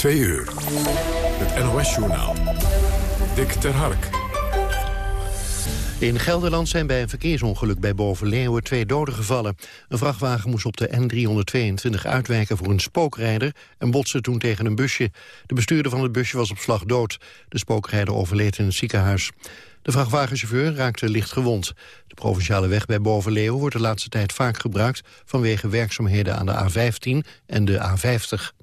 Twee uur. Het NOS-journaal. Dick ter Hark. In Gelderland zijn bij een verkeersongeluk bij Bovenleeuwen twee doden gevallen. Een vrachtwagen moest op de N322 uitwijken voor een spookrijder... en botste toen tegen een busje. De bestuurder van het busje was op slag dood. De spookrijder overleed in het ziekenhuis. De vrachtwagenchauffeur raakte licht gewond. De provinciale weg bij Bovenleeuwen wordt de laatste tijd vaak gebruikt... vanwege werkzaamheden aan de A15 en de A50.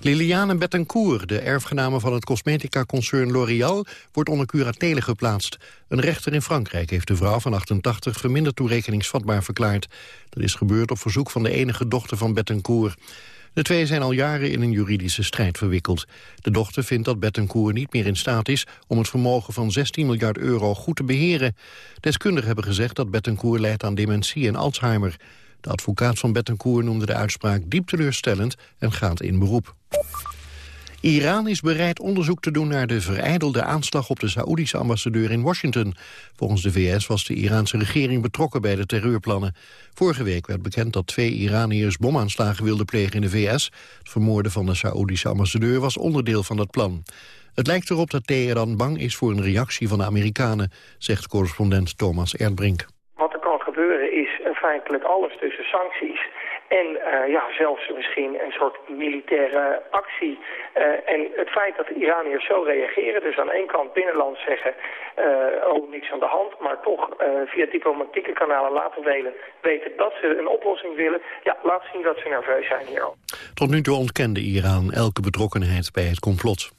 Liliane Bettencourt, de erfgename van het cosmetica-concern L'Oréal, wordt onder curatele geplaatst. Een rechter in Frankrijk heeft de vrouw van 88 verminderd toerekeningsvatbaar verklaard. Dat is gebeurd op verzoek van de enige dochter van Bettencourt. De twee zijn al jaren in een juridische strijd verwikkeld. De dochter vindt dat Bettencourt niet meer in staat is om het vermogen van 16 miljard euro goed te beheren. Deskundigen hebben gezegd dat Bettencourt leidt aan dementie en Alzheimer. De advocaat van Bettencourt noemde de uitspraak diep teleurstellend en gaat in beroep. Iran is bereid onderzoek te doen naar de vereidelde aanslag op de Saoedische ambassadeur in Washington. Volgens de VS was de Iraanse regering betrokken bij de terreurplannen. Vorige week werd bekend dat twee Iraniërs bomaanslagen wilden plegen in de VS. Het vermoorden van de Saoedische ambassadeur was onderdeel van dat plan. Het lijkt erop dat Teheran bang is voor een reactie van de Amerikanen, zegt correspondent Thomas Erdbrink. Feitelijk alles tussen sancties en uh, ja, zelfs misschien een soort militaire actie. Uh, en het feit dat de Iraniërs zo reageren, dus aan één kant binnenland zeggen... Uh, oh, niks aan de hand, maar toch via diplomatieke kanalen laten weten, weten dat ze een oplossing willen... ja, laat zien dat ze nerveus zijn hier. Tot nu toe ontkende Iran elke betrokkenheid bij het complot.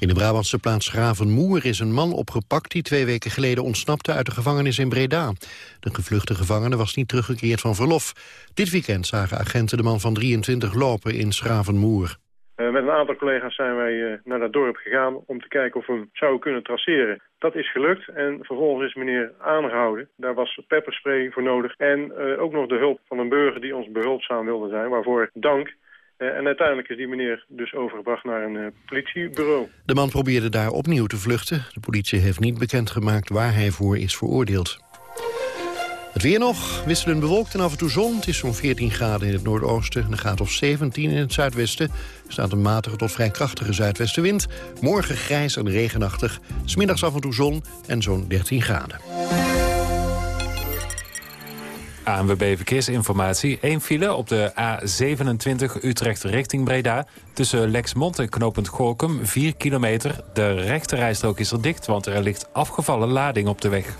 In de Brabantse plaats Gravenmoer is een man opgepakt... die twee weken geleden ontsnapte uit de gevangenis in Breda. De gevluchte gevangene was niet teruggekeerd van verlof. Dit weekend zagen agenten de man van 23 lopen in Schravenmoer. Uh, met een aantal collega's zijn wij uh, naar dat dorp gegaan om te kijken of we hem zouden kunnen traceren. Dat is gelukt en vervolgens is meneer aangehouden. Daar was pepperspray voor nodig en uh, ook nog de hulp van een burger die ons behulpzaam wilde zijn. Waarvoor dank. Uh, en uiteindelijk is die meneer dus overgebracht naar een uh, politiebureau. De man probeerde daar opnieuw te vluchten. De politie heeft niet bekendgemaakt waar hij voor is veroordeeld. Het weer nog, wisselend bewolkt en af en toe zon. Het is zo'n 14 graden in het noordoosten en een graad of 17 in het zuidwesten. Er staat een matige tot vrij krachtige zuidwestenwind. Morgen grijs en regenachtig. Smiddags af en toe zon en zo'n 13 graden. ANWB Verkeersinformatie. Eén file op de A27 Utrecht richting Breda. Tussen Lexmond en knooppunt Gorkum, 4 kilometer. De rechterrijstrook is er dicht, want er ligt afgevallen lading op de weg.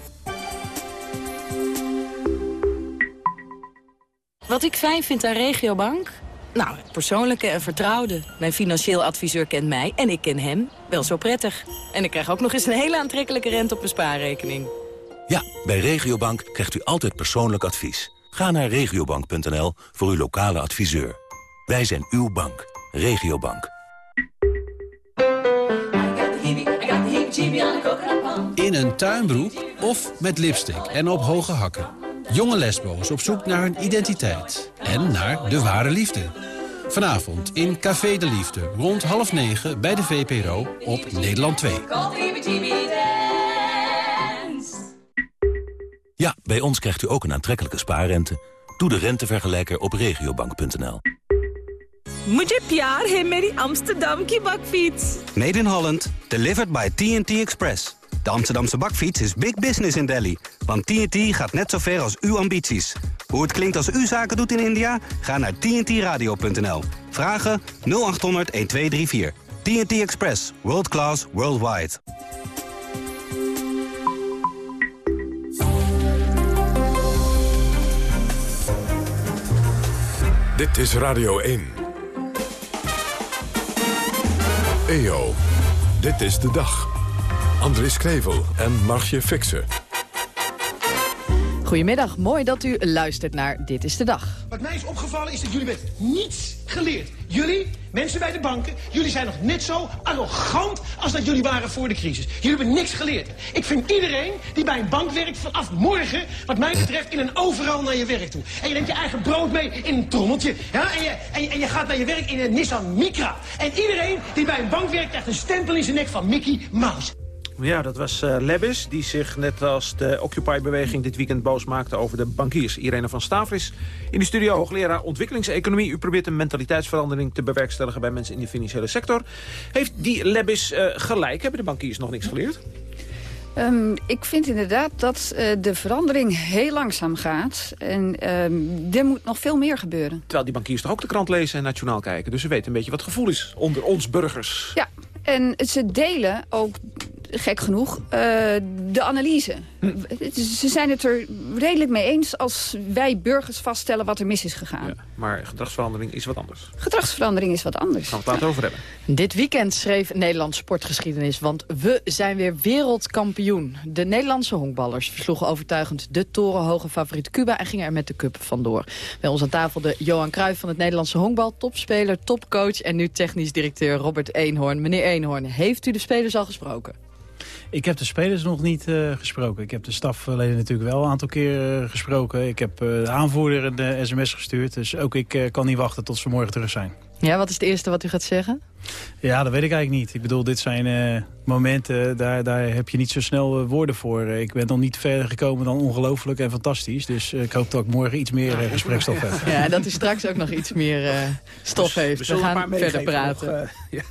Wat ik fijn vind aan Regiobank? Nou, persoonlijke en vertrouwde. Mijn financieel adviseur kent mij en ik ken hem wel zo prettig. En ik krijg ook nog eens een hele aantrekkelijke rente op mijn spaarrekening. Ja, bij Regiobank krijgt u altijd persoonlijk advies. Ga naar regiobank.nl voor uw lokale adviseur. Wij zijn uw bank. Regiobank. In een tuinbroek of met lipstick en op hoge hakken. Jonge lesbo's op zoek naar hun identiteit. En naar de ware liefde. Vanavond in Café de Liefde, rond half negen bij de VPRO op Nederland 2. Ja, bij ons krijgt u ook een aantrekkelijke spaarrente. Doe de rentevergelijker op regiobank.nl. Mujhe pyar hai meri Amsterdam ki bakfiets. Made in Holland, delivered by TNT Express. De Amsterdamse bakfiets is big business in Delhi. Want TNT gaat net zo ver als uw ambities. Hoe het klinkt als u zaken doet in India? Ga naar tntradio.nl. Vragen 0800 1234. TNT Express. World class, worldwide. Dit is Radio 1. EO, dit is de dag. Andries Knevel en Margje Fixen. Goedemiddag, mooi dat u luistert naar Dit is de Dag. Wat mij is opgevallen is dat jullie met niets geleerd. Jullie, mensen bij de banken, jullie zijn nog net zo arrogant als dat jullie waren voor de crisis. Jullie hebben niks geleerd. Ik vind iedereen die bij een bank werkt vanaf morgen, wat mij betreft, in een overal naar je werk toe. En je neemt je eigen brood mee in een trommeltje. Ja? En, je, en, en je gaat naar je werk in een Nissan Micra. En iedereen die bij een bank werkt krijgt een stempel in zijn nek van Mickey Mouse. Ja, dat was uh, Lebbis, die zich net als de Occupy-beweging dit weekend boos maakte over de bankiers. Irene van Stavris in de studio, hoogleraar ontwikkelingseconomie. U probeert een mentaliteitsverandering te bewerkstelligen bij mensen in de financiële sector. Heeft die Lebbis uh, gelijk? Hebben de bankiers nog niks geleerd? Um, ik vind inderdaad dat uh, de verandering heel langzaam gaat. En um, er moet nog veel meer gebeuren. Terwijl die bankiers toch ook de krant lezen en nationaal kijken. Dus ze weten een beetje wat het gevoel is onder ons burgers. Ja, en ze delen ook gek genoeg, uh, de analyse. Hm. Ze zijn het er redelijk mee eens als wij burgers vaststellen wat er mis is gegaan. Ja, maar gedragsverandering is wat anders. Gedragsverandering is wat anders. Gaan we het later over hebben. Dit weekend schreef Nederland sportgeschiedenis, want we zijn weer wereldkampioen. De Nederlandse honkballers versloegen overtuigend de torenhoge favoriet Cuba... en gingen er met de cup vandoor. Bij ons aan tafel de Johan Cruijff van het Nederlandse honkbal... topspeler, topcoach en nu technisch directeur Robert Eenhoorn. Meneer Eenhoorn, heeft u de spelers al gesproken? Ik heb de spelers nog niet uh, gesproken. Ik heb de stafleden natuurlijk wel een aantal keer uh, gesproken. Ik heb uh, de aanvoerder een sms gestuurd. Dus ook ik kan niet wachten tot ze morgen terug zijn. Ja, wat is het eerste wat u gaat zeggen? Ja, dat weet ik eigenlijk niet. Ik bedoel, dit zijn momenten, daar, daar heb je niet zo snel woorden voor. ik ben nog niet verder gekomen dan ongelooflijk en fantastisch. Dus ik hoop dat ik morgen iets meer gesprekstof heb. Ja, dat u straks ook nog iets meer stof dus heeft. We, we gaan verder praten. Nog, ja.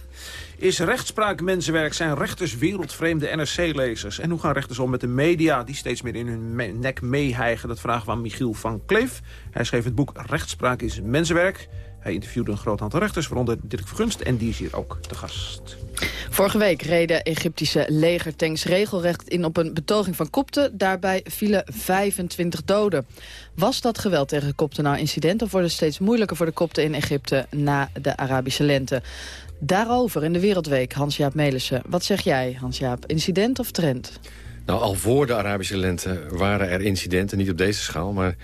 Is rechtspraak mensenwerk? Zijn rechters wereldvreemde NRC-lezers? En hoe gaan rechters om met de media die steeds meer in hun nek meehijgen? Dat vragen we aan Michiel van Kleef. Hij schreef het boek Rechtspraak is mensenwerk. Hij interviewde een groot aantal rechters, waaronder Dirk Vergunst. En die is hier ook te gast. Vorige week reden Egyptische legertanks regelrecht in op een betoging van kopten. Daarbij vielen 25 doden. Was dat geweld tegen kopten nou incident... of wordt het steeds moeilijker voor de kopten in Egypte na de Arabische lente? Daarover in de Wereldweek, Hans-Jaap Melissen. Wat zeg jij, Hans-Jaap? Incident of trend? Nou, al voor de Arabische lente waren er incidenten, niet op deze schaal. Maar,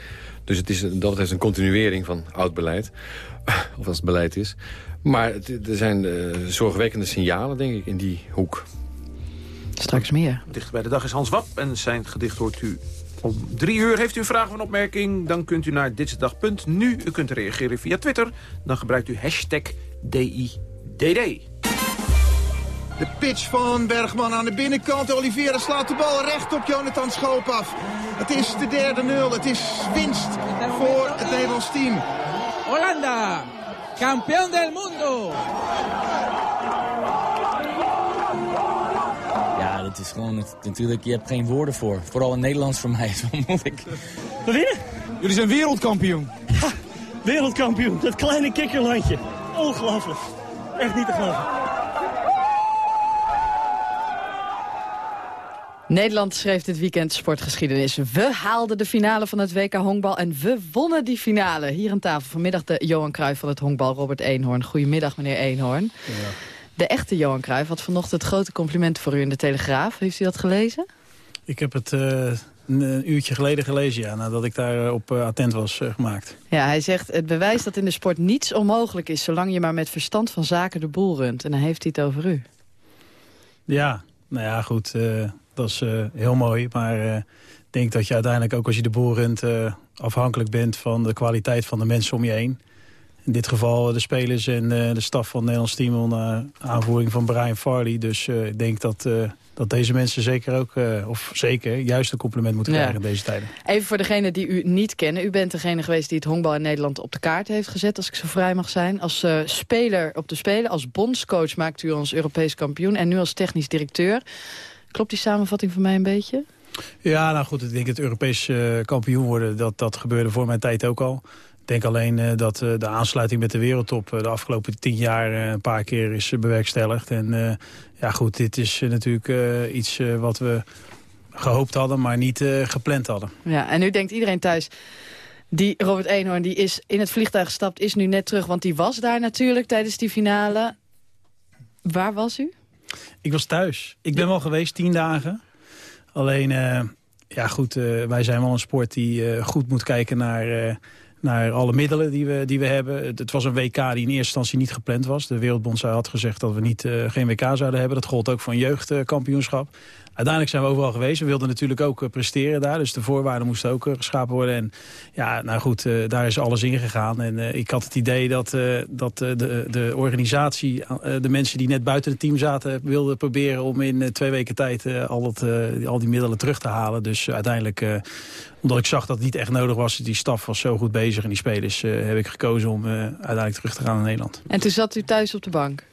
dus het is dat is een continuering van oud beleid. Of als het beleid is. Maar er zijn uh, zorgwekkende signalen, denk ik, in die hoek. Straks meer. Dicht bij de dag is Hans Wap en zijn gedicht hoort u om drie uur. Heeft u een vraag of een opmerking, dan kunt u naar ditsedag.nu. U kunt reageren via Twitter. Dan gebruikt u hashtag DI DD. De pitch van Bergman aan de binnenkant. Oliveira slaat de bal recht op Jonathan Schoop af. Het is de derde nul. Het is winst voor het Nederlands team. Hollanda, kampioen del mundo. Ja, dit is gewoon het, natuurlijk, je hebt geen woorden voor. Vooral in Nederlands voor mij, zo moet ik. We winnen. Jullie zijn wereldkampioen. Ja, wereldkampioen. Dat kleine kikkerlandje. Ongelooflijk. Echt niet te geloven. Nederland schreef dit weekend sportgeschiedenis. We haalden de finale van het WK Honkbal en we wonnen die finale. Hier aan tafel vanmiddag de Johan Cruijff van het honkbal, Robert Eenhoorn. Goedemiddag, meneer Eenhoorn. Ja. De echte Johan Cruijff had vanochtend grote complimenten voor u in de Telegraaf. Heeft u dat gelezen? Ik heb het uh, een uurtje geleden gelezen, ja, nadat ik daarop uh, attent was uh, gemaakt. Ja, hij zegt, het bewijst dat in de sport niets onmogelijk is... zolang je maar met verstand van zaken de boel runt. En dan heeft hij het over u. Ja, nou ja, goed, uh, dat is heel mooi. Maar ik denk dat je uiteindelijk ook als je de boel runt... afhankelijk bent van de kwaliteit van de mensen om je heen. In dit geval de spelers en de staf van het Nederlands team... onder aanvoering van Brian Farley. Dus ik denk dat dat deze mensen zeker ook, uh, of zeker, juist een compliment moeten krijgen in deze tijden. Even voor degene die u niet kennen. U bent degene geweest die het honkbal in Nederland op de kaart heeft gezet, als ik zo vrij mag zijn. Als uh, speler op de Spelen, als bondscoach maakt u ons Europees kampioen en nu als technisch directeur. Klopt die samenvatting voor mij een beetje? Ja, nou goed, ik denk het Europees uh, kampioen worden, dat, dat gebeurde voor mijn tijd ook al. Ik denk alleen uh, dat uh, de aansluiting met de wereldtop uh, de afgelopen tien jaar een paar keer is bewerkstelligd. En ja goed, dit is natuurlijk iets wat we gehoopt hadden, maar niet gepland hadden. Ja, en nu denkt iedereen thuis... Die Robert Eenhoorn die is in het vliegtuig gestapt, is nu net terug. Want die was daar natuurlijk tijdens die finale. Waar was u? Ik was thuis. Ik ben wel geweest tien dagen. Alleen, ja goed, wij zijn wel een sport die goed moet kijken naar naar alle middelen die we, die we hebben. Het, was een WK die in eerste instantie niet gepland was. De Wereldbond had gezegd dat we niet, uh, geen WK zouden hebben. Dat gold ook voor een jeugdkampioenschap. Uiteindelijk zijn we overal geweest. We wilden natuurlijk ook uh, presteren daar. Dus de voorwaarden moesten ook uh, geschapen worden. En ja, nou goed, daar is alles ingegaan. En ik had het idee dat, dat de, de organisatie, de mensen die net buiten het team zaten... wilden proberen om in twee weken tijd al, het, al die middelen terug te halen. Dus uiteindelijk omdat ik zag dat het niet echt nodig was. Die staf was zo goed bezig en die spelers heb ik gekozen om uiteindelijk terug te gaan naar Nederland. En toen zat u thuis op de bank?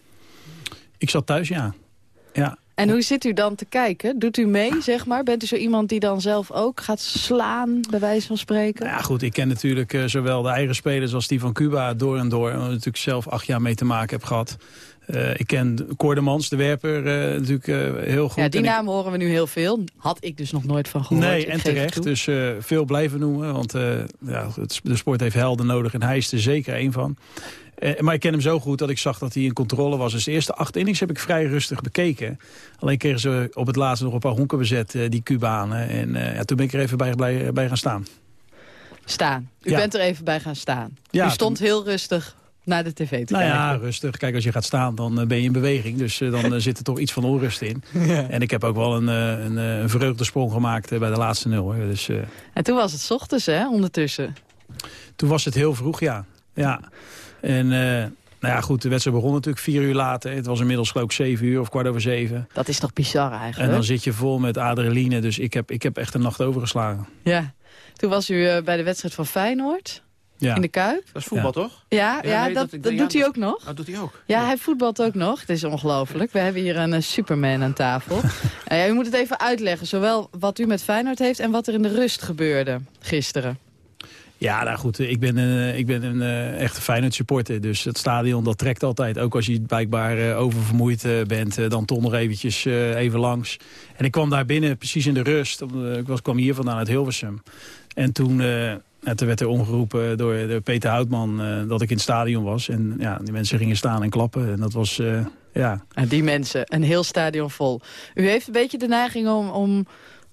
Ik zat thuis, ja. ja. En hoe zit u dan te kijken? Doet u mee, zeg maar? Bent u zo iemand die dan zelf ook gaat slaan, bij wijze van spreken? Nou ja, goed, ik ken natuurlijk uh, zowel de eigen spelers als die van Cuba door en door. Ik natuurlijk zelf acht jaar mee te maken heb gehad. Uh, ik ken Koordemans, de werper, uh, natuurlijk uh, heel goed. Ja, die naam horen we nu heel veel. Had ik dus nog nooit van gehoord. Nee, en terecht. Dus veel blijven noemen. Want ja, het, de sport heeft helden nodig en hij is er zeker één van. Maar ik ken hem zo goed dat ik zag dat hij in controle was. Dus de eerste acht innings heb ik vrij rustig bekeken. Alleen kregen ze op het laatste nog een paar honken bezet, die Cubanen. En ja, toen ben ik er even bij, bij, bij gaan staan. Staan. U ja. bent er even bij gaan staan. Ja, U stond toen... heel rustig naar de tv te nou kijken. ja, rustig. Kijk, als je gaat staan, dan ben je in beweging. Dus dan zit er toch iets van onrust in. Ja. En ik heb ook wel een, een, een vreugdesprong gemaakt bij de laatste nul. Dus, uh... En toen was het ochtends, hè, ondertussen? Toen was het heel vroeg, ja. ja. En... Uh, nou ja, goed, de wedstrijd begon natuurlijk vier uur later. Het was inmiddels geloof ik zeven uur of kwart over zeven. Dat is toch bizar eigenlijk? En dan zit je vol met adrenaline. Dus ik heb, ik heb echt een nacht overgeslagen. Ja. Toen was u bij de wedstrijd van Feyenoord ja. in de Kuip. Dat is voetbal, ja. toch? Ja, ja, ja nee, dat, dat, dat doet hij ook nog. Dat doet hij ook. Ja, hij voetbalt ook nog. Het is ongelooflijk. We hebben hier een uh, Superman aan tafel. uh, u moet het even uitleggen. Zowel wat u met Feyenoord heeft en wat er in de rust gebeurde gisteren. Ja, nou goed, ik ben een, ik ben een uh, echte Feyenoord supporter. Dus het stadion dat trekt altijd. Ook als je blijkbaar uh, oververmoeid bent, dan toch nog eventjes even langs. En ik kwam daar binnen precies in de rust. ik was, kwam hier vandaan uit Hilversum. En toen... En toen werd er omgeroepen door, Peter Houtman dat ik in het stadion was. En ja, die mensen gingen staan en klappen. En dat was, ja... En die mensen, een heel stadion vol. U heeft een beetje de neiging om, om,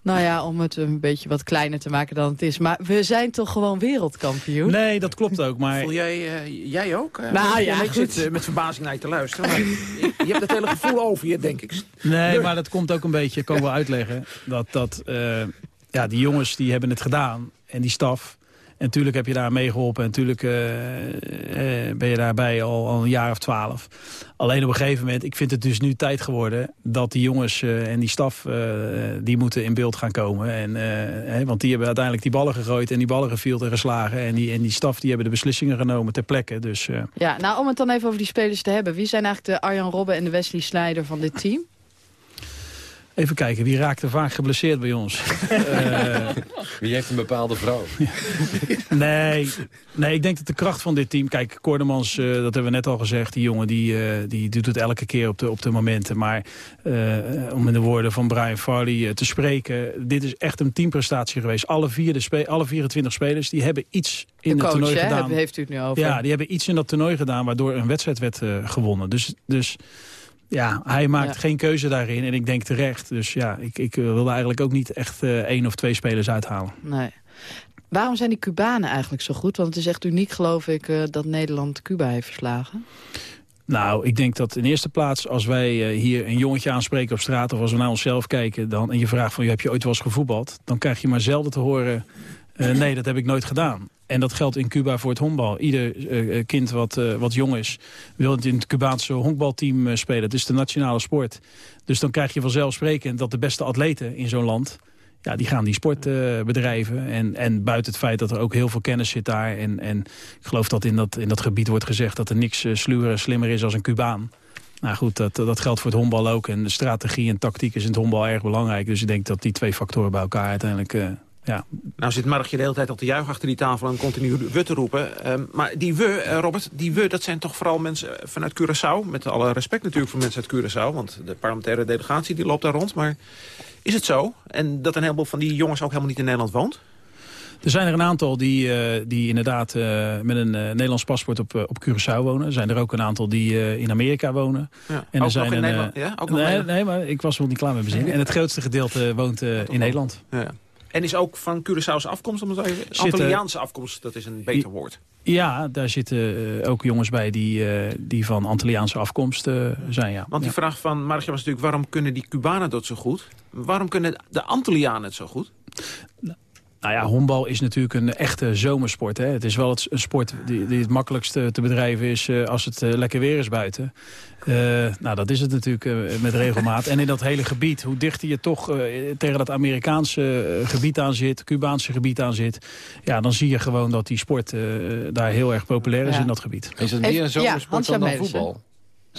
nou ja, om het een beetje wat kleiner te maken dan het is. Maar we zijn toch gewoon wereldkampioen? Nee, dat klopt ook. Maar... Voel jij, uh, jij ook? Nou ja, ik zit met verbazing naar je te luisteren. Maar je, je hebt het hele gevoel over je, denk ik. Nee, maar dat komt ook een beetje, kan ik wel uitleggen. Dat, dat ja, die jongens die hebben het gedaan. En die staf, en natuurlijk heb je daar meegeholpen. En natuurlijk uh, uh, ben je daarbij al, al, een jaar of twaalf. Alleen op een gegeven moment, ik vind het dus nu tijd geworden... dat die jongens uh, en die staf, die moeten in beeld gaan komen. En, hè, want die hebben uiteindelijk die ballen gegooid en die ballen gevield en geslagen. En die, en die staf die hebben de beslissingen genomen ter plekke. Dus, Ja, nou om het dan even over die spelers te hebben. Wie zijn eigenlijk de Arjan Robben en de Wesley Sneijder van dit team? Even kijken, wie raakte vaak geblesseerd bij ons? uh, wie heeft een bepaalde vrouw? nee, nee, ik denk dat de kracht van dit team... Kijk, Kordemans, uh, dat hebben we net al gezegd... die jongen die, uh, die doet het elke keer op de, op de momenten. Maar om in de woorden van Brian Farley te spreken... dit is echt een teamprestatie geweest. Alle, vier de spe alle 24 spelers die hebben iets in de het toernooi hè, gedaan. heeft u het nu over. Ja, die hebben iets in dat toernooi gedaan... waardoor een wedstrijd werd gewonnen. Dus... dus ja, hij maakt ja. geen keuze daarin en ik denk terecht. Dus ja, ik, ik wilde eigenlijk ook niet echt uh, één of twee spelers uithalen. Nee. Waarom zijn die Cubanen eigenlijk zo goed? Want het is echt uniek, geloof ik, uh, dat Nederland Cuba heeft verslagen. Nou, ik denk dat in eerste plaats als wij hier een jongetje aanspreken op straat... of als we naar onszelf kijken dan, en je vraagt van... heb je ooit wel eens gevoetbald? Dan krijg je maar zelden te horen... nee, dat heb ik nooit gedaan. En dat geldt in Cuba voor het honkbal. Ieder uh, kind wat, uh, wat jong is wil in het Cubaanse honkbalteam uh, spelen. Het is de nationale sport. Dus dan krijg je vanzelfsprekend dat de beste atleten in zo'n land... Ja, die gaan die sport bedrijven. En, en buiten het feit dat er ook heel veel kennis zit daar. En, en ik geloof dat in, dat in dat gebied wordt gezegd... dat er niks sluwer en slimmer is als een Cubaan. Nou goed, dat, dat geldt voor het honkbal ook. En de strategie en tactiek is in het honkbal erg belangrijk. Dus ik denk dat die twee factoren bij elkaar uiteindelijk... Ja. Nou zit Margje de hele tijd al te juichen achter die tafel en continu we te roepen. Um, maar die we, uh, Robert, die we, dat zijn toch vooral mensen vanuit Curaçao. Met alle respect natuurlijk voor mensen uit Curaçao. Want de parlementaire delegatie die loopt daar rond. Maar is het zo? En dat een heleboel van die jongens ook helemaal niet in Nederland woont? Er zijn er een aantal die, uh, die inderdaad uh, met een uh, Nederlands paspoort op, op Curaçao wonen. Er zijn er ook een aantal die in Amerika wonen. Ja. En ook er zijn in een, Nederland? Ja? Ook nee, nog nee, maar ik was wel niet klaar met mijn zin. En het grootste gedeelte woont in Nederland. Ja. En is ook van Curaçao's afkomst, om het even... Antilliaanse afkomst, dat is een beter woord. Ja, daar zitten eh, ook jongens bij die, eh, die van Antilliaanse afkomst eh, zijn, ja. Want die vraag van Margje was natuurlijk... waarom kunnen die Cubanen dat zo goed? Waarom kunnen de Antillianen het zo goed? Nou ja, honkbal is natuurlijk een echte zomersport. Hè. Het is wel het, een sport die, die het makkelijkst eh, te bedrijven is eh, als het eh, lekker weer is buiten. Eh, nou, dat is het natuurlijk met regelmaat. En in dat hele gebied, hoe dichter je toch eh, tegen dat Amerikaanse gebied aan zit, Cubaanse gebied aan zit, ja, dan zie je gewoon dat die sport eh, daar heel erg populair is Ja. in dat gebied. Is het meer een zomersport dan, dan voetbal?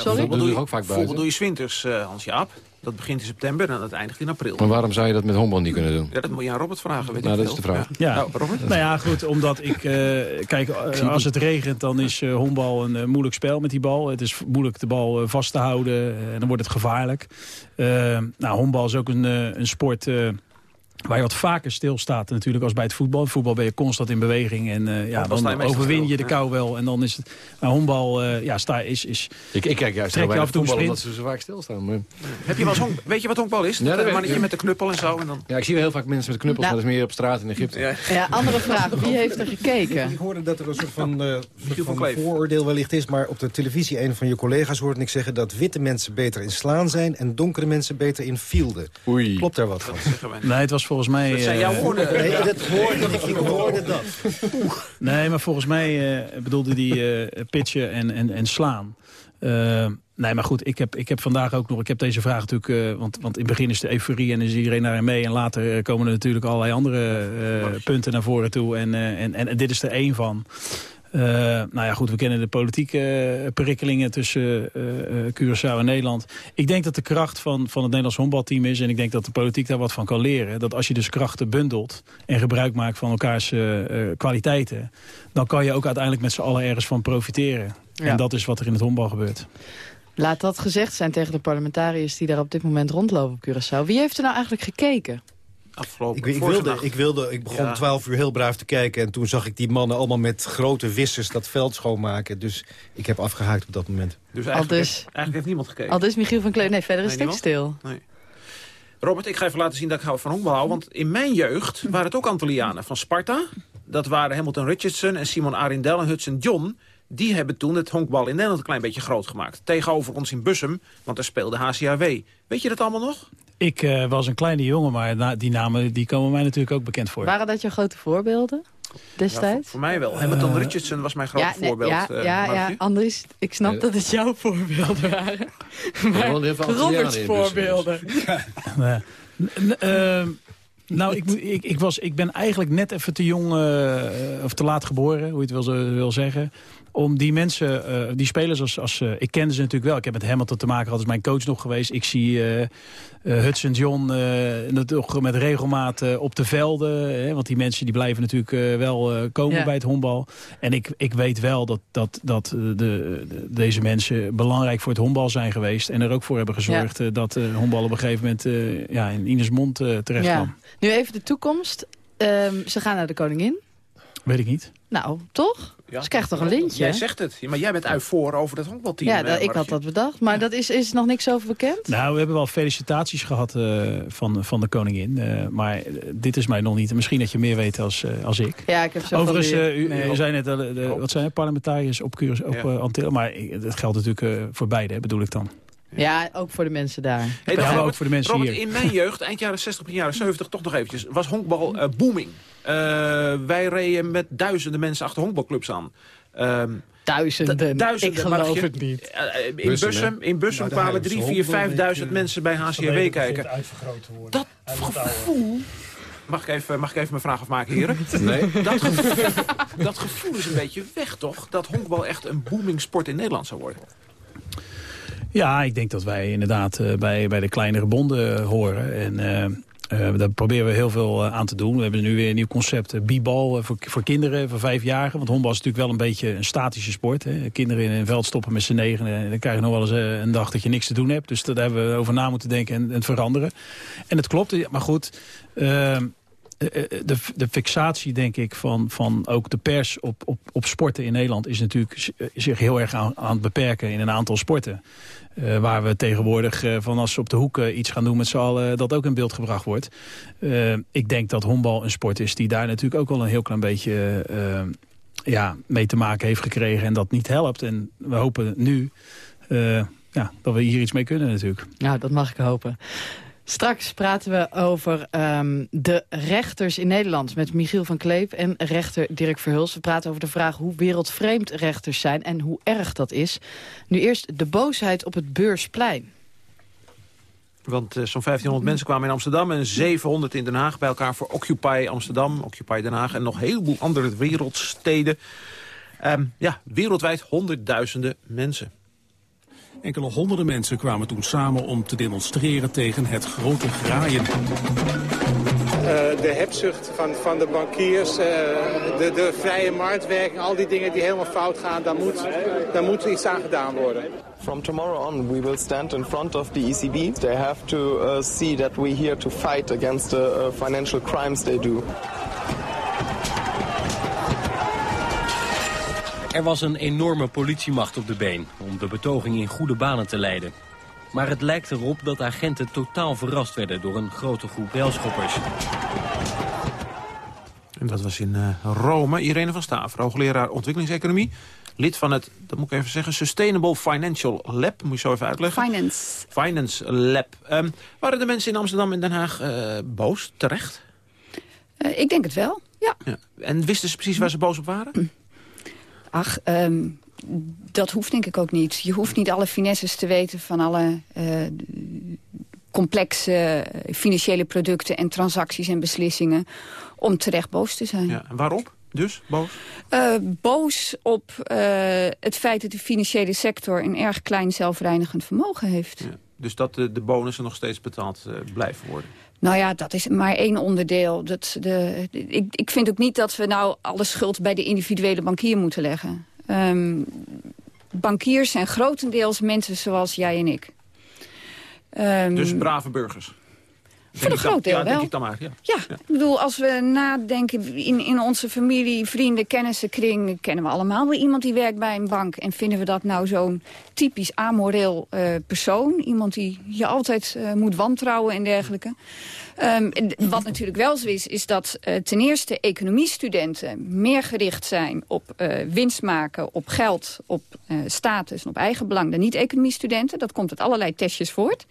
Sorry? Dat doe je ook vaak buiten. doe je 's winters, eh, Hans-Jaap. Dat begint in september en dat eindigt in april. Maar waarom zou je dat met honkbal niet kunnen doen? Ja, dat moet je aan Robert vragen. Weet Nou, ik dat is de vraag. Ja, Nou, Robert? nou ja, goed, omdat ik... eh, kijk, eh, als het regent, dan is eh honkbal een moeilijk spel met die bal. Het is moeilijk de bal vast te houden en dan wordt het gevaarlijk. Nou, honkbal is ook een, eh, een sport... Waar je wat vaker stilstaat natuurlijk als bij het voetbal. In voetbal ben je constant in beweging en eh, ja, je dan overwin je de kou wel. En dan is het, maar honkbal eh, ja, sta, is, is... Ik, ik kijk juist Trek heel je weinig af en toe een voetbal omdat sprint. ze zo vaak stilstaan. Maar... Heb je wel eens honk- weet je wat honkbal is? Ja, dat dat weet ik, mannetje ja. met de knuppel en zo. En dan... Ja, ik zie wel heel vaak mensen met knuppels, Nou. maar dat is meer op straat in Egypte. Ja. Ja, andere vraag. Wie heeft er gekeken? Ik hoorde dat er een soort van, eh, soort van vooroordeel wellicht is... maar op de televisie, een van je collega's hoorde ik zeggen... dat witte mensen beter in slaan zijn en donkere mensen beter in fielden. Oei. Klopt daar wat van? Zeggen wij. Nee, het was volgens mij... Dat zijn eh, jouw woorden. Nee, dat hoorde ik. Ik hoorde dat. Nee, maar volgens mij eh, bedoelde die eh, pitchen en, en, en slaan. Eh, nee, maar goed, ik heb, ik heb vandaag ook nog... Ik heb deze vraag natuurlijk... eh, want, want in het begin is de euforie en is iedereen daarin mee. En later eh, komen er natuurlijk allerlei andere eh, punten naar voren toe. En, eh, en, en, dit is er één van. Eh, nou ja, goed, we kennen de politieke eh, prikkelingen tussen eh, Curaçao en Nederland. Ik denk dat de kracht van, van het Nederlands honkbalteam is... en ik denk dat de politiek daar wat van kan leren. Dat als je dus krachten bundelt en gebruik maakt van elkaars kwaliteiten... dan kan je ook uiteindelijk met z'n allen ergens van profiteren. Ja. En dat is wat er in het honkbal gebeurt. Laat dat gezegd zijn tegen de parlementariërs die daar op dit moment rondlopen op Curaçao. Wie heeft er nou eigenlijk gekeken? Afgelopen Ik, wilde, ik, wilde, ik begon Ja. 12 uur heel braaf te kijken... en toen zag ik die mannen allemaal met grote wissers dat veld schoonmaken. Dus ik heb afgehaakt op dat moment. Dus Al eigenlijk, dus, heeft, eigenlijk heeft niemand gekeken. al dus Michiel van Klee. Nee, verder is het stil. Nee. Robert, ik ga even laten zien dat ik hou van honkbal hou. Want in mijn jeugd waren het ook Antillianen van Sparta. Dat waren Hamilton Richardson en Simon Arindel en Hudson John. Die hebben toen het honkbal in Nederland een klein beetje groot gemaakt. Tegenover ons in Bussum, want daar speelde HCRW. Weet je dat allemaal nog? Ik eh, was een kleine jongen, maar na- die namen die komen mij natuurlijk ook bekend voor. Waren dat je grote voorbeelden Ja, voor, destijds? voor mij wel. Hamilton Richardson was mijn grote ja, nee, voorbeeld. ja, eh, ja, ja. Andries, ik snap Nee. dat het jouw voorbeelden waren. Antillianen Roberts dus. voorbeelden. Ehm, nou, ik, ik, ik, was, ik ben eigenlijk net even te jong, eh, of te laat geboren, hoe je het wil, wil zeggen. Om die mensen, eh, die spelers als... als eh, ik kende ze natuurlijk wel. Ik heb met Hamilton te maken gehad, is mijn coach nog geweest. Ik zie eh, Hudson John dat toch met regelmaat op de velden. Hè, want die mensen die blijven natuurlijk wel komen Ja. bij het honkbal. En ik, ik weet wel dat, dat, dat de, de- deze mensen belangrijk voor het honkbal zijn geweest. En er ook voor hebben gezorgd dat eh honkbal op een gegeven moment ja, in Ines mond terecht kwam. Ja. Nu even de toekomst. Ehm, ze gaan naar de koningin. Weet ik niet. Nou, toch? Ja. Ze krijgt toch een lintje? Jij zegt het, maar jij bent uit voor over dat honkbalteam. Ja, eh, dat- ik had dat bedacht. Maar dat is, is nog niks over bekend? Nou, we hebben wel felicitaties gehad eh, van, van de koningin. eh, maar dit is mij nog niet. Misschien dat je meer weet als, eh, als ik. Ja, ik heb zo Overigens, eh, u, Nee. u zei net, de, wat zijn parlementariërs op, Curaçao- op Ja. eh, Antillen. Maar dat geldt natuurlijk eh, voor beide, bedoel ik dan. Ja, ook voor de mensen daar. Hey, Ja, ook voor de mensen Robert, hier. in mijn jeugd, eind jaren 60, begin jaren 70, toch nog eventjes, was honkbal eh, booming. Eh, wij reden met duizenden mensen achter honkbalclubs aan. Ehm, Duizenden. duizenden, ik geloof het niet. eh, in Bussen, Bussum, in Bussum Nou, kwamen Heilige 3, 4, Honkbal, 5000 denk ik, mensen bij HCRW kijken. Dat gevoel... Mag ik, even, mag ik even mijn vraag afmaken, heren? Nee. Dat gevoel, dat gevoel is een beetje weg, toch? Dat honkbal echt een booming sport in Nederland zou worden. Ja, ik denk dat wij inderdaad eh, bij, bij de kleinere bonden eh, horen. En eh, daar proberen we heel veel aan te doen. We hebben nu weer een nieuw concept, uh, eh, voor, voor kinderen van vijfjarigen. Want honkbal is natuurlijk wel een beetje een statische sport. Hè. Kinderen in een veld stoppen met z'n negen. En dan krijg je nog wel eens een dag dat je niks te doen hebt. Dus daar hebben we over na moeten denken en, en veranderen. En het klopt, maar goed... ehm, de, de fixatie, denk ik, van, van ook de pers op, op, op sporten in Nederland... is natuurlijk zich heel erg aan, aan het beperken in een aantal sporten. Waar we tegenwoordig van als ze op de hoek iets gaan doen met z'n allen... dat ook in beeld gebracht wordt. ik denk dat honkbal een sport is die daar natuurlijk ook wel een heel klein beetje... ja, mee te maken heeft gekregen en dat niet helpt. En we hopen nu ja, dat we hier iets mee kunnen natuurlijk. Nou, dat mag ik hopen. Straks praten we over um, de rechters in Nederland... met Michiel van Kleef en rechter Dirk Verhulst. We praten over de vraag hoe wereldvreemd rechters zijn... en hoe erg dat is. Nu eerst de boosheid op het Beursplein. Want uh, zo'n 1500 mensen kwamen in Amsterdam en 700 in Den Haag... bij elkaar voor Occupy Amsterdam, Occupy Den Haag... en nog een heleboel andere wereldsteden. Um, ja, wereldwijd honderdduizenden mensen. Enkele honderden mensen kwamen toen samen om te demonstreren tegen het grote graaien. Uh, de hebzucht van, van de bankiers, uh, de, de vrije marktwerking, al die dingen die helemaal fout gaan, daar moet, daar moet iets aan gedaan worden. From tomorrow on we will stand in front of the ECB. They have to uh, see that we here to fight against the financial crimes they do. Er was een enorme politiemacht op de been om de betoging in goede banen te leiden. Maar het lijkt erop dat agenten totaal verrast werden door een grote groep railschoppers. En dat was in uh, Rome. Irene van Staver, hoogleraar ontwikkelingseconomie. Lid van het, dat moet ik even zeggen, Sustainable Financial Lab. Moet je zo even uitleggen. Finance. Finance Lab. Um, waren de mensen in Amsterdam en Den Haag uh, boos, terecht? Uh, ik denk het wel, ja. ja. En wisten ze precies waar ze boos op waren? Ach, um, dat hoeft denk ik ook niet. Je hoeft niet alle finesses te weten van alle uh, complexe financiële producten en transacties en beslissingen om terecht boos te zijn. Ja, en waarop? Dus, boos? Uh, boos op uh, het feit dat de financiële sector een erg klein zelfreinigend vermogen heeft. Ja, dus dat de, de bonussen nog steeds betaald uh, blijven worden? Nou ja, dat is maar één onderdeel. Dat de, ik, ik vind ook niet dat we nou alle schuld bij de individuele bankier moeten leggen. Um, bankiers zijn grotendeels mensen zoals jij en ik. Um, dus brave burgers? Voor een groot deel ja, wel. Denk ik dan maar, ja. Ja, ja. ik bedoel, als we nadenken in, in onze familie, vrienden, kennissenkring... kennen we allemaal wel iemand die werkt bij een bank. En vinden we dat nou zo'n typisch amoreel uh, persoon? Iemand die je altijd uh, moet wantrouwen en dergelijke. Um, wat natuurlijk wel zo is, is dat uh, ten eerste economiestudenten... meer gericht zijn op winst maken, op geld, op status en op eigen belang... dan niet-economiestudenten. Dat komt uit allerlei testjes voort.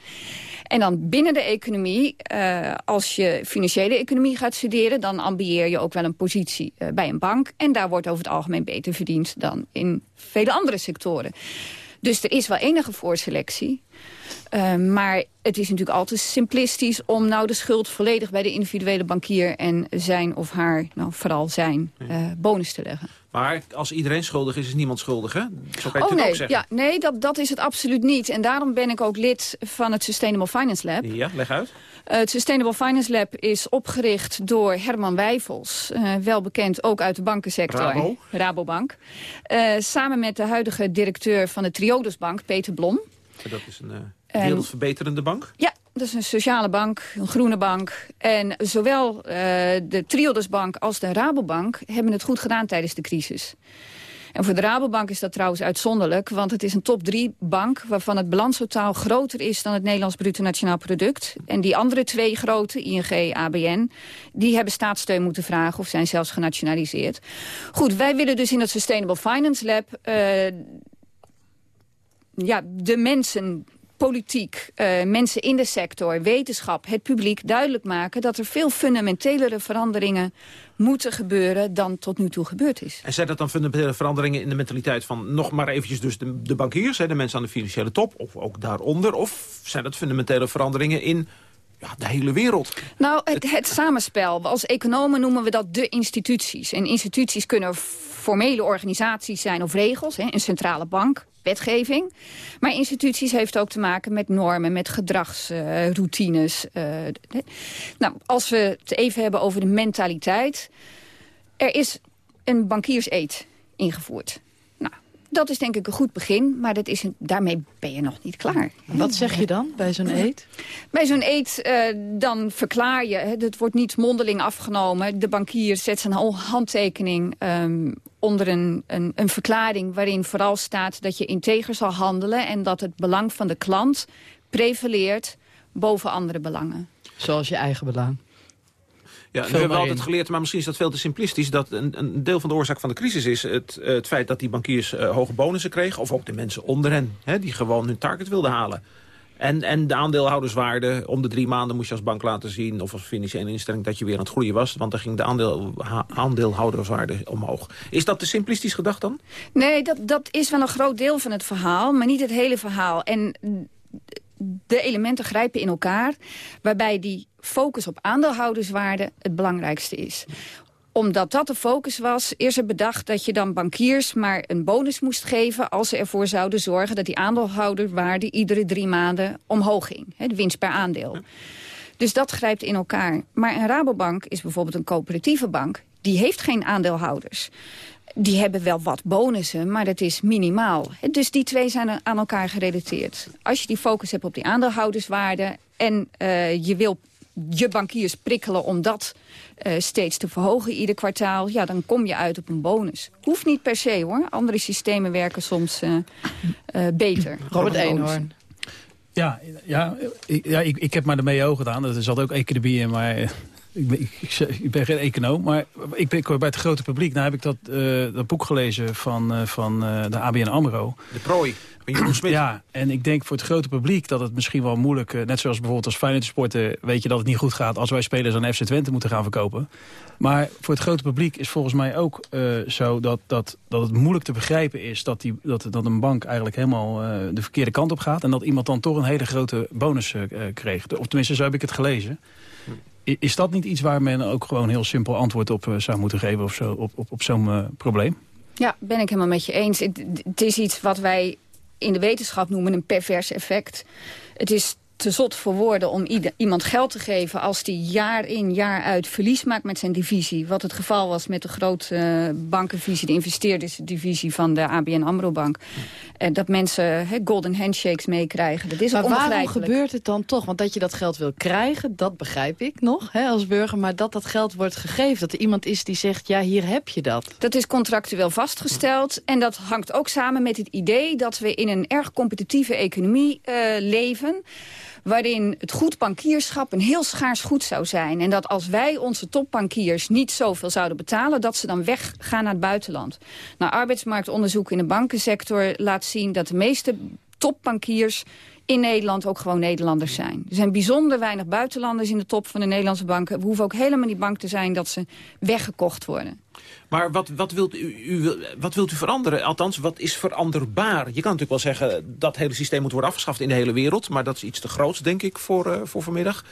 En dan binnen de economie, als je financiële economie gaat studeren... dan ambieer je ook wel een positie bij een bank. En daar wordt over het algemeen beter verdiend dan in vele andere sectoren. Dus er is wel enige voorselectie. Uh, maar het is natuurlijk altijd simplistisch om nou de schuld volledig bij de individuele bankier en zijn of haar, nou vooral zijn, uh, bonus te leggen. Maar als iedereen schuldig is, is niemand schuldig, hè? Zo kan je oh, het nee. ook zeggen. Ja, nee, dat, dat is het absoluut niet. En daarom ben ik ook lid van het Sustainable Finance Lab. Ja, leg uit. Uh, het Sustainable Finance Lab is opgericht door Herman Wijfels. Uh, wel bekend ook uit de bankensector. Rabo. Rabobank. Uh, samen met de huidige directeur van de Triodosbank, Peter Blom. Dat is een wereldverbeterende bank? Ja, dat is een sociale bank, een groene bank. En zowel uh, de Triodosbank als de Rabobank hebben het goed gedaan tijdens de crisis. En voor de Rabobank is dat trouwens uitzonderlijk, want het is een top 3 bank waarvan het balanstotaal groter is dan het Nederlands bruto nationaal product. En die andere twee grote, ING, ABN, die hebben staatssteun moeten vragen of zijn zelfs genationaliseerd. Goed, wij willen dus in het Sustainable Finance Lab uh, ja, de mensen politiek, uh, mensen in de sector, wetenschap, het publiek duidelijk maken... dat er veel fundamentelere veranderingen moeten gebeuren dan tot nu toe gebeurd is. En zijn dat dan fundamentele veranderingen in de mentaliteit van nog maar eventjes dus de, de bankiers, hè, de mensen aan de financiële top, of ook daaronder? Of zijn dat fundamentele veranderingen in ja, de hele wereld. Nou, het, het samenspel. Als economen noemen we dat de instituties. En instituties kunnen formele organisaties zijn of regels. Hè, een centrale bank, wetgeving. Maar instituties heeft ook te maken met normen, met gedragsroutines. Uh, nou, als we het even hebben over de mentaliteit. Er is een bankierseed ingevoerd. Dat is denk ik een goed begin, maar dat is een, daarmee ben je nog niet klaar. Wat zeg je dan bij zo'n eet? Bij zo'n eet, uh, dan verklaar je, het wordt niet mondeling afgenomen. De bankier zet zijn handtekening um, onder een, een, een, verklaring... waarin vooral staat dat je integer zal handelen... en dat het belang van de klant prevaleert boven andere belangen. Zoals je eigen belang. Ja, we hebben altijd geleerd, maar misschien is dat veel te simplistisch... dat een, een deel van de oorzaak van de crisis is het, het feit dat die bankiers uh, hoge bonussen kregen... of ook de mensen onder hen, hè, die gewoon hun target wilden halen. En, en de aandeelhouderswaarde, om de drie maanden moest je als bank laten zien... of als financiële instelling dat je weer aan het groeien was... want dan ging de aandeel, aandeelhouderswaarde omhoog. Is dat te simplistisch gedacht dan? Nee, dat, dat is wel een groot deel van het verhaal, maar niet het hele verhaal. En de elementen grijpen in elkaar... waarbij die focus op aandeelhouderswaarde het belangrijkste is omdat dat de focus was, is er bedacht dat je dan bankiers maar een bonus moest geven... als ze ervoor zouden zorgen dat die aandeelhouderwaarde iedere drie maanden omhoog ging. De winst per aandeel. Dus dat grijpt in elkaar. Maar een Rabobank is bijvoorbeeld een coöperatieve bank. Die heeft geen aandeelhouders die hebben wel wat bonussen, maar dat is minimaal. Dus die twee zijn aan elkaar gerelateerd. Als je die focus hebt op die aandeelhouderswaarde... en uh, je wil je bankiers prikkelen om dat uh, steeds te verhogen ieder kwartaal... ja, dan kom je uit op een bonus. Hoeft niet per se, hoor. Andere systemen werken soms uh, beter. Robert Eenhoorn. Ja, ja, ik, ja ik, ik heb maar de mee ogen gedaan. Er zat ook economie in, maar ik ben, ik, ben, geen econoom, maar ik ben bij het grote publiek. Nou heb ik dat, uh, dat boek gelezen van, uh, van uh, de ABN AMRO. De prooi. Ja, en ik denk voor het grote publiek dat het misschien wel moeilijk... net zoals bijvoorbeeld als Feyenoord sporten weet je dat het niet goed gaat... als wij spelers aan FC Twente moeten gaan verkopen. Maar voor het grote publiek is volgens mij ook zo dat, dat, dat het moeilijk te begrijpen is... dat, die, dat, dat een bank eigenlijk helemaal de verkeerde kant op gaat... en dat iemand dan toch een hele grote bonus kreeg. Of tenminste, zo heb ik het gelezen. Is dat niet iets waar men ook gewoon heel simpel antwoord op eh, zou moeten geven... of zo, op, op, op zo'n uh, probleem? Ja, ben ik helemaal met je eens. Het, het is iets wat wij in de wetenschap noemen een pervers effect. Het is te zot voor woorden om iemand geld te geven... als die jaar in, jaar uit verlies maakt met zijn divisie. Wat het geval was met de grote uh, bankenvisie, de investeerdersdivisie van de ABN AMRO Bank. Uh, dat mensen golden handshakes meekrijgen. Dat is maar waarom gebeurt het dan toch? Want dat je dat geld wil krijgen, dat begrijp ik nog hè, als burger. Maar dat dat geld wordt gegeven, dat er iemand is die zegt... ja, hier heb je dat. Dat is contractueel vastgesteld. En dat hangt ook samen met het idee dat we in een erg competitieve economie uh, leven waarin het goed bankierschap een heel schaars goed zou zijn. En dat als wij onze topbankiers niet zoveel zouden betalen... dat ze dan weggaan naar het buitenland. Nou, arbeidsmarktonderzoek in de bankensector laat zien... dat de meeste topbankiers in Nederland ook gewoon Nederlanders zijn. Er zijn bijzonder weinig buitenlanders in de top van de Nederlandse banken. We hoeven ook helemaal niet bang te zijn dat ze weggekocht worden. Maar wat, wat, wilt u, u, wat wilt u veranderen? Althans, wat is veranderbaar? Je kan natuurlijk wel zeggen dat hele systeem moet worden afgeschaft in de hele wereld. Maar dat is iets te groots, denk ik, voor, uh, voor vanmiddag.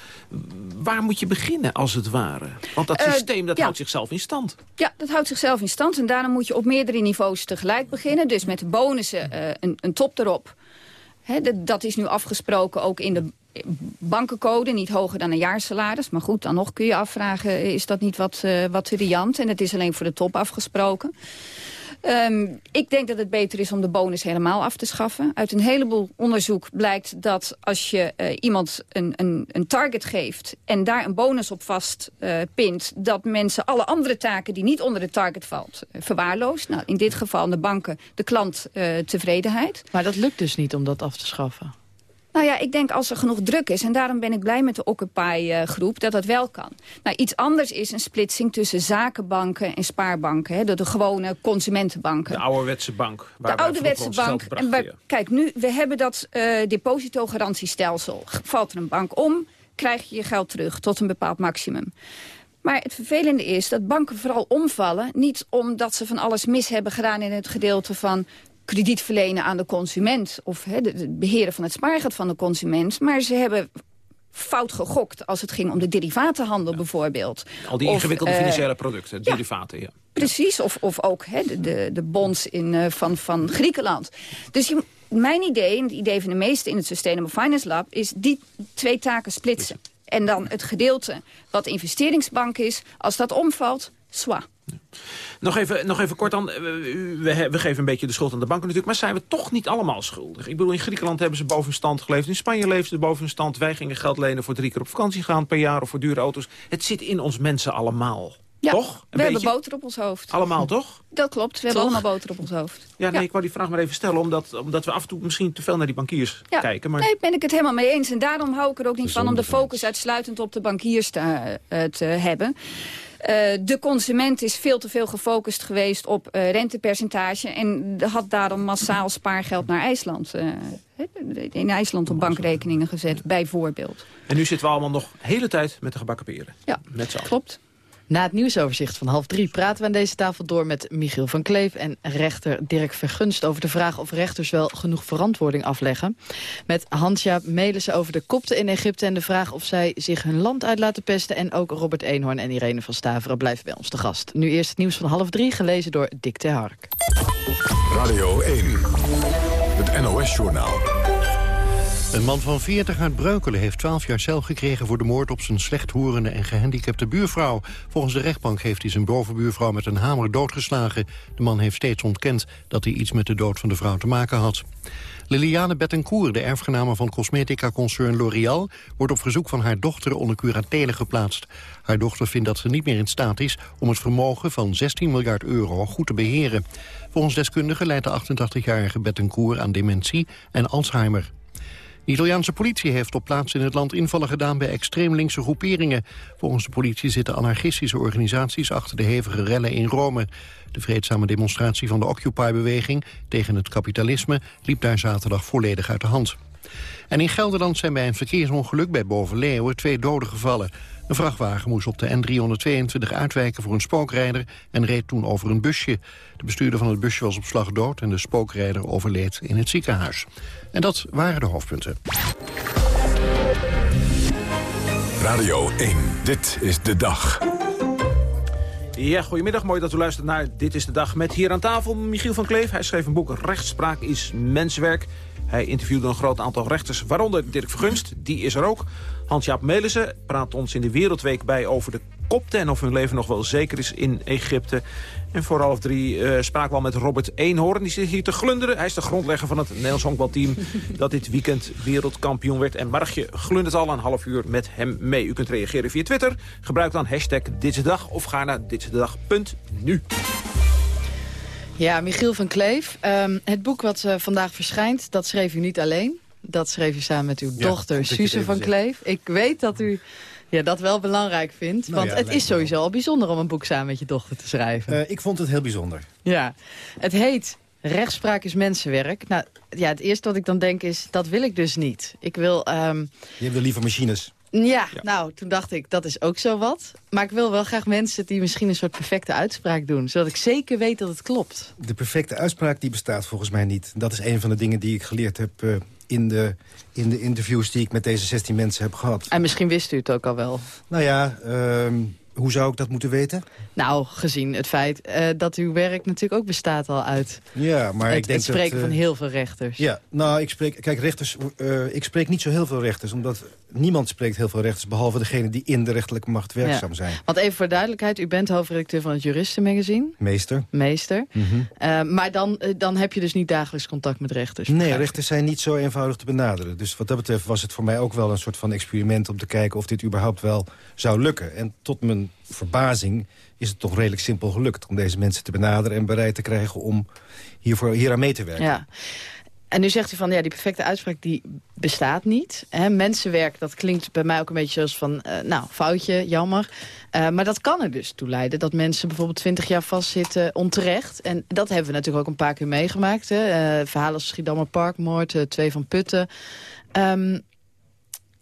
Waar moet je beginnen, als het ware? Want dat uh, systeem dat ja. houdt zichzelf in stand. Ja, dat houdt zichzelf in stand. En daarom moet je op meerdere niveaus tegelijk beginnen. Dus met de bonussen uh, een, een top erop. He, dat is nu afgesproken ook in de bankencode, niet hoger dan een jaarsalaris. Maar goed, dan nog kun je afvragen, is dat niet wat, uh, wat riant? En het is alleen voor de top afgesproken. Um, ik denk dat het beter is om de bonus helemaal af te schaffen. Uit een heleboel onderzoek blijkt dat als je uh, iemand een, een, een, target geeft... en daar een bonus op vast uh, dat mensen alle andere taken die niet onder de target valt uh, verwaarloost. Nou, in dit geval de banken, de klant tevredenheid. Maar dat lukt dus niet om dat af te schaffen? Nou ja, ik denk als er genoeg druk is... en daarom ben ik blij met de Occupy-groep dat dat wel kan. Nou, iets anders is een splitsing tussen zakenbanken en spaarbanken. Hè, de, de gewone consumentenbanken. De ouderwetse bank. Waar de ouderwetse bank. En waar, kijk, nu, we hebben dat uh, depositogarantiestelsel. Valt er een bank om, krijg je je geld terug tot een bepaald maximum. Maar het vervelende is dat banken vooral omvallen... niet omdat ze van alles mis hebben gedaan in het gedeelte van krediet verlenen aan de consument... of het beheren van het spaargeld van de consument... maar ze hebben fout gegokt als het ging om de derivatenhandel bijvoorbeeld. Al die ingewikkelde uh, financiële producten, derivaten, ja. Precies, of, of ook de, de, de bonds in, uh, van, van Griekenland. Dus je, mijn idee, en het idee van de meesten in het Sustainable Finance Lab... is die twee taken splitsen. En dan het gedeelte wat investeringsbank is, als dat omvalt, zwa. Nog even, nog even kort dan. Eh, we, we, geven een beetje de schuld aan de banken natuurlijk. Maar zijn we toch niet allemaal schuldig? Ik bedoel, in Griekenland hebben ze boven stand geleefd. In Spanje leefden ze boven stand. Wij gingen geld lenen voor drie keer op vakantie gaan per jaar... of voor dure auto's. Het zit in ons mensen allemaal. Ja, toch? we hebben boter op ons hoofd. Allemaal, toch? Dat klopt, we hebben allemaal boter op ons hoofd. Ja, nee, ik wou die vraag maar even stellen... Omdat, omdat we af en toe misschien te veel naar die bankiers kijken. Maar... Nee, ben ik het helemaal mee eens. En daarom hou ik er ook niet van om de focus uitsluitend op de bankiers te, uh, te hebben. Uh, de consument is veel te veel gefocust geweest op uh, rentepercentage... en had daarom massaal spaargeld naar IJsland. Uh, in IJsland op bankrekeningen gezet, bijvoorbeeld. En nu zitten we allemaal nog de hele tijd met de gebakken peren. Ja, met klopt. Na het nieuwsoverzicht van half drie praten we aan deze tafel door met Michiel van Kleef en rechter Dirk Vergunst over de vraag of rechters wel genoeg verantwoording afleggen. Met Hansja Melissen over de kopten in Egypte en de vraag of zij zich hun land uit laten pesten. En ook Robert Eenhoorn en Irene van Staveren blijven bij ons te gast. Nu eerst het nieuws van half drie, gelezen door Dick ter Hark. Radio 1, het NOS-journaal. Een man van 40 uit Breukelen heeft 12 jaar cel gekregen... voor de moord op zijn slechthorende en gehandicapte buurvrouw. Volgens de rechtbank heeft hij zijn bovenbuurvrouw met een hamer doodgeslagen. De man heeft steeds ontkend dat hij iets met de dood van de vrouw te maken had. Liliane Bettencourt, de erfgename van cosmetica-concern L'Oréal... wordt op verzoek van haar dochter onder curatele geplaatst. Haar dochter vindt dat ze niet meer in staat is... om het vermogen van 16 miljard euro goed te beheren. Volgens deskundigen leidt de 88-jarige Bettencourt aan dementie en Alzheimer. De Italiaanse politie heeft op plaatsen in het land invallen gedaan bij extreem linkse groeperingen. Volgens de politie zitten anarchistische organisaties achter de hevige rellen in Rome. De vreedzame demonstratie van de Occupy-beweging tegen het kapitalisme liep daar zaterdag volledig uit de hand. En in Gelderland zijn bij een verkeersongeluk bij Bovenleeuwen twee doden gevallen. Een vrachtwagen moest op de N322 uitwijken voor een spookrijder en reed toen over een busje. De bestuurder van het busje was op slag dood en de spookrijder overleed in het ziekenhuis. En dat waren de hoofdpunten. Radio 1, dit is de dag. Ja, goedemiddag. Mooi dat u luistert naar Dit is de Dag. Met hier aan tafel Michiel van Kleef. Hij schreef een boek Rechtspraak is menswerk. Hij interviewde een groot aantal rechters, waaronder Dirk Vergunst. Die is er ook. Hans-Jaap Melissen praat ons in de Wereldweek bij over de kopten... en of hun leven nog wel zeker is in Egypte. En voor half drie uh, spraken we al met Robert Eenhoorn. Die zit hier te glunderen. Hij is de grondlegger van het Nederlands honkbalteam... dat dit weekend wereldkampioen werd. En Margje glundert al een half uur met hem mee. U kunt reageren via Twitter. Gebruik dan hashtag Dag of ga naar ditsedag.nu. Ja, Michiel van Kleef. Um, het boek wat uh, vandaag verschijnt, dat schreef u niet alleen. Dat schreef u samen met uw ja, dochter Suze van Kleef. Ik weet dat u ja, dat wel belangrijk vindt. Nou want het is sowieso al bijzonder om een boek samen met je dochter te schrijven. Uh, ik vond het heel bijzonder. Ja, het heet Rechtspraak is mensenwerk. Nou, ja, het eerste wat ik dan denk is, dat wil ik dus niet. Ik wil... Um... Je wil liever machines. Ja, nou, toen dacht ik, dat is ook zo wat. Maar ik wil wel graag mensen die misschien een soort perfecte uitspraak doen. Zodat ik zeker weet dat het klopt. De perfecte uitspraak die bestaat volgens mij niet. Dat is een van de dingen die ik geleerd heb... Uh, in de, in de interviews die ik met deze 16 mensen heb gehad. En misschien wist u het ook al wel. Nou ja, uh, hoe zou ik dat moeten weten? Nou, gezien het feit uh, dat uw werk natuurlijk ook bestaat al uit ja, maar het, ik denk het spreken dat, uh, van heel veel rechters. Ja, nou, ik spreek, kijk, rechters, uh, ik spreek niet zo heel veel rechters, omdat niemand spreekt heel veel rechters, behalve degene die in de rechterlijke macht werkzaam ja. zijn. Want even voor duidelijkheid, u bent hoofdredacteur van het Juristenmagazine. Meester. Meester. Mm -hmm. maar dan, dan heb je dus niet dagelijks contact met rechters? Nee, rechters zijn niet zo eenvoudig te benaderen. Dus wat dat betreft was het voor mij ook wel een soort van experiment om te kijken of dit überhaupt wel zou lukken. En tot mijn verbazing is het toch redelijk simpel gelukt... om deze mensen te benaderen en bereid te krijgen om hiervoor, hieraan mee te werken. Ja. En nu zegt u van, ja, die perfecte uitspraak die bestaat niet. Hè, mensenwerk, dat klinkt bij mij ook een beetje zoals van... Uh, nou, foutje, jammer. Uh, maar dat kan er dus toe leiden dat mensen bijvoorbeeld 20 jaar vastzitten onterecht. En dat hebben we natuurlijk ook een paar keer meegemaakt. Uh, verhalen als Schiedammer Parkmoord, twee van Putten. Um,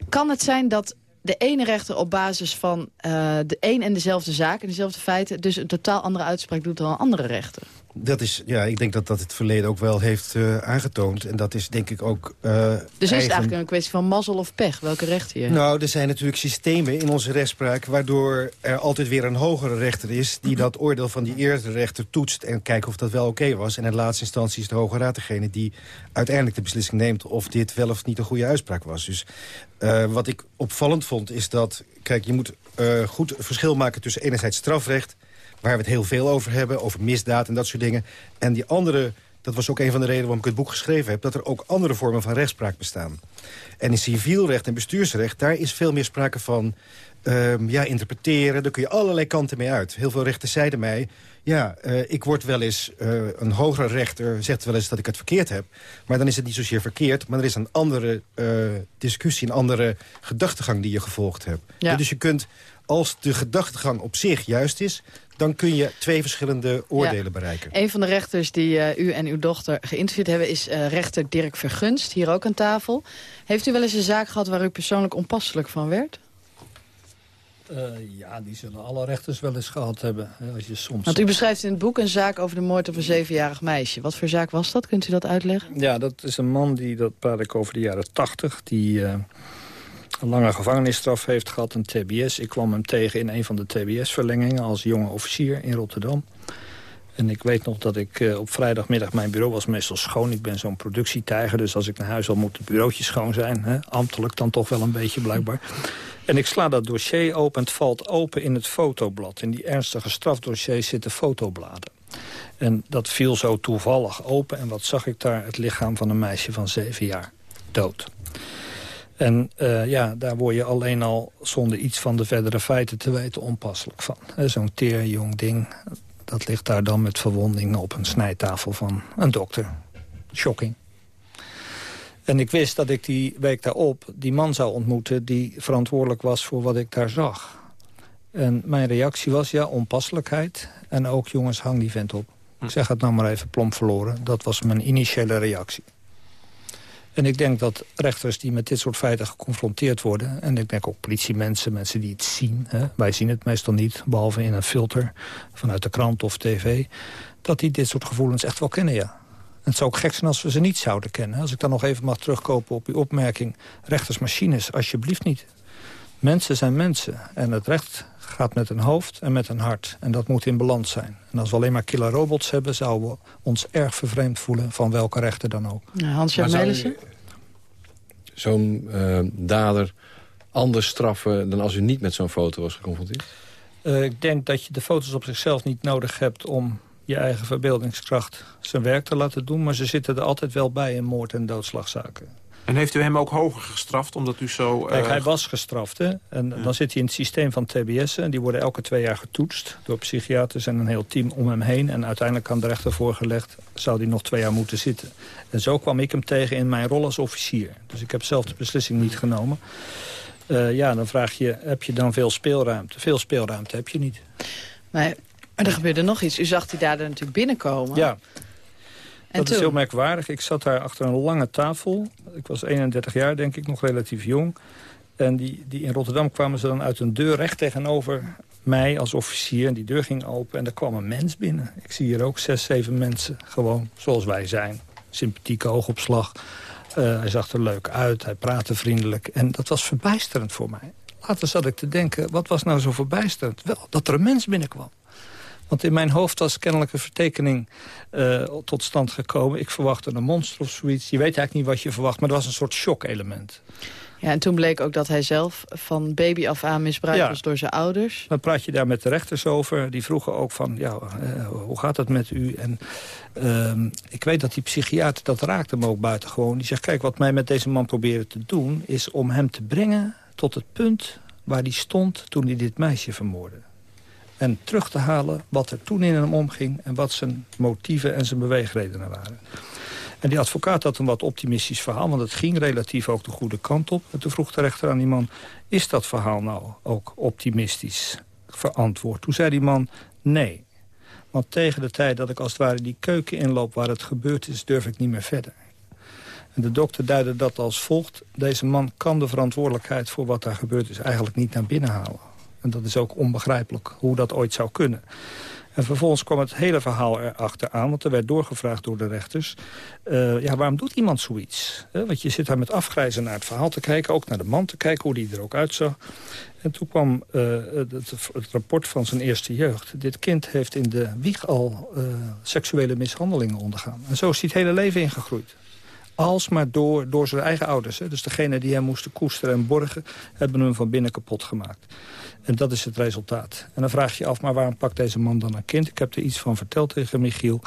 kan het zijn dat de ene rechter op basis van uh, de een en dezelfde zaak... en dezelfde feiten dus een totaal andere uitspraak doet dan een andere rechter. Dat is, ja, ik denk dat dat het verleden ook wel heeft uh, aangetoond. En dat is denk ik ook... Uh, dus is het eigen... eigenlijk een kwestie van mazzel of pech? Welke rechter je Nou, er zijn natuurlijk systemen in onze rechtspraak... waardoor er altijd weer een hogere rechter is... die dat oordeel van die eerste rechter toetst... en kijkt of dat wel oké okay was. En in laatste instantie is de Hoge Raad degene die uiteindelijk de beslissing neemt... of dit wel of niet een goede uitspraak was. Dus uh, wat ik opvallend vond is dat... Kijk, je moet goed verschil maken tussen enerzijds strafrecht waar we het heel veel over hebben. Over misdaad en dat soort dingen. En die andere dat was ook een van de redenen waarom ik het boek geschreven heb... dat er ook andere vormen van rechtspraak bestaan. En in civielrecht en bestuursrecht, daar is veel meer sprake van... Ehm, ja, interpreteren, daar kun je allerlei kanten mee uit. Heel veel rechters zeiden mij... ja, uh, ik word wel eens... Uh, een hogere rechter zegt wel eens dat ik het verkeerd heb. Maar dan is het niet zozeer verkeerd... maar er is een andere uh, discussie, een andere gedachtegang die je gevolgd hebt. Ja. Dus je kunt, als de gedachtegang op zich juist is dan kun je twee verschillende oordelen bereiken. Een van de rechters die uh, u en uw dochter geïnterviewd hebben... is uh, rechter Dirk Vergunst, hier ook aan tafel. Heeft u wel eens een zaak gehad waar u persoonlijk onpasselijk van werd? Uh, ja, die zullen alle rechters wel eens gehad hebben. Als je soms... Want u beschrijft in het boek een zaak over de moord op een zevenjarig meisje. Wat voor zaak was dat? Kunt u dat uitleggen? Ja, dat is een man, die, dat praat ik over de jaren tachtig... die een lange gevangenisstraf heeft gehad, een TBS. Ik kwam hem tegen in een van de TBS-verlengingen als jonge officier in Rotterdam. En ik weet nog dat ik uh, op vrijdagmiddag, mijn bureau was meestal schoon. Ik ben zo'n productietijger, dus als ik naar huis al moet het bureautje schoon zijn. Hè? Ambtelijk dan toch wel een beetje blijkbaar. En ik sla dat dossier open het valt open in het fotoblad. In die ernstige strafdossiers zitten fotobladen. En dat viel zo toevallig open. En wat zag ik daar? Het lichaam van een meisje van zeven jaar. Dood. En uh, ja, daar word je alleen al zonder iets van de verdere feiten te weten onpasselijk van. Zo'n teer jong ding, dat ligt daar dan met verwondingen op een snijtafel van een dokter. Shocking. En ik wist dat ik die week daarop die man zou ontmoeten... die verantwoordelijk was voor wat ik daar zag. En mijn reactie was, ja, onpasselijkheid. En ook, jongens, hang die vent op. Ik zeg het nou maar even plomp verloren. Dat was mijn initiële reactie. En ik denk dat rechters die met dit soort feiten geconfronteerd worden... en ik denk ook politiemensen, mensen die het zien... Hè, wij zien het meestal niet, behalve in een filter vanuit de krant of tv... dat die dit soort gevoelens echt wel kennen, ja. Het zou ook gek zijn als we ze niet zouden kennen. Als ik dan nog even mag terugkopen op uw opmerking... rechtersmachines, alsjeblieft niet. Mensen zijn mensen en het recht gaat met een hoofd en met een hart. En dat moet in balans zijn. En als we alleen maar killer robots hebben... zouden we ons erg vervreemd voelen van welke rechter dan ook. Ja, Hans-Jan Melissen? Zo'n uh, dader anders straffen dan als u niet met zo'n foto was geconfronteerd? Uh, ik denk dat je de foto's op zichzelf niet nodig hebt... om je eigen verbeeldingskracht zijn werk te laten doen. Maar ze zitten er altijd wel bij in moord- en doodslagzaken. En heeft u hem ook hoger gestraft, omdat u zo... Kijk, hij was gestraft, hè. En dan zit hij in het systeem van TBS. En die worden elke twee jaar getoetst door psychiaters en een heel team om hem heen. En uiteindelijk aan de rechter voorgelegd, zou hij nog twee jaar moeten zitten. En zo kwam ik hem tegen in mijn rol als officier. Dus ik heb zelf de beslissing niet genomen. Uh, ja, dan vraag je, heb je dan veel speelruimte? Veel speelruimte heb je niet. Maar, maar er gebeurde nog iets. U zag die daar natuurlijk binnenkomen. Ja, dat is heel merkwaardig. Ik zat daar achter een lange tafel. Ik was 31 jaar, denk ik, nog relatief jong. En die, die in Rotterdam kwamen ze dan uit een deur recht tegenover mij als officier. En die deur ging open en er kwam een mens binnen. Ik zie hier ook zes, zeven mensen, gewoon zoals wij zijn. Sympathieke oogopslag. Uh, hij zag er leuk uit, hij praatte vriendelijk. En dat was verbijsterend voor mij. Later zat ik te denken, wat was nou zo verbijsterend? Wel, dat er een mens binnenkwam. Want in mijn hoofd was kennelijk een vertekening uh, tot stand gekomen. Ik verwachtte een monster of zoiets. Je weet eigenlijk niet wat je verwacht, maar er was een soort shock-element. Ja, en toen bleek ook dat hij zelf van baby af aan misbruikt was door zijn ouders. Dan praat je daar met de rechters over. Die vroegen ook van, ja, uh, hoe gaat het met u? En uh, ik weet dat die psychiater, dat raakte hem ook buitengewoon. Die zegt, kijk, wat mij met deze man proberen te doen... is om hem te brengen tot het punt waar hij stond toen hij dit meisje vermoordde en terug te halen wat er toen in hem omging... en wat zijn motieven en zijn beweegredenen waren. En die advocaat had een wat optimistisch verhaal... want het ging relatief ook de goede kant op. En toen vroeg de rechter aan die man... is dat verhaal nou ook optimistisch verantwoord? Toen zei die man nee. Want tegen de tijd dat ik als het ware die keuken inloop... waar het gebeurd is, durf ik niet meer verder. En de dokter duidde dat als volgt. Deze man kan de verantwoordelijkheid voor wat daar gebeurd is... eigenlijk niet naar binnen halen. En dat is ook onbegrijpelijk hoe dat ooit zou kunnen. En vervolgens kwam het hele verhaal erachteraan, want er werd doorgevraagd door de rechters. Uh, ja, waarom doet iemand zoiets? want je zit daar met afgrijzen naar het verhaal te kijken, ook naar de man te kijken, hoe die er ook uitzag. En toen kwam uh, het, rapport van zijn eerste jeugd. Dit kind heeft in de wieg al uh, seksuele mishandelingen ondergaan. En zo is hij het hele leven ingegroeid. Alsmaar door, door zijn eigen ouders. Hè. Dus degene die hem moesten koesteren en borgen... hebben hem van binnen kapot gemaakt. En dat is het resultaat. En dan vraag je je af, maar waarom pakt deze man dan een kind? Ik heb er iets van verteld tegen Michiel.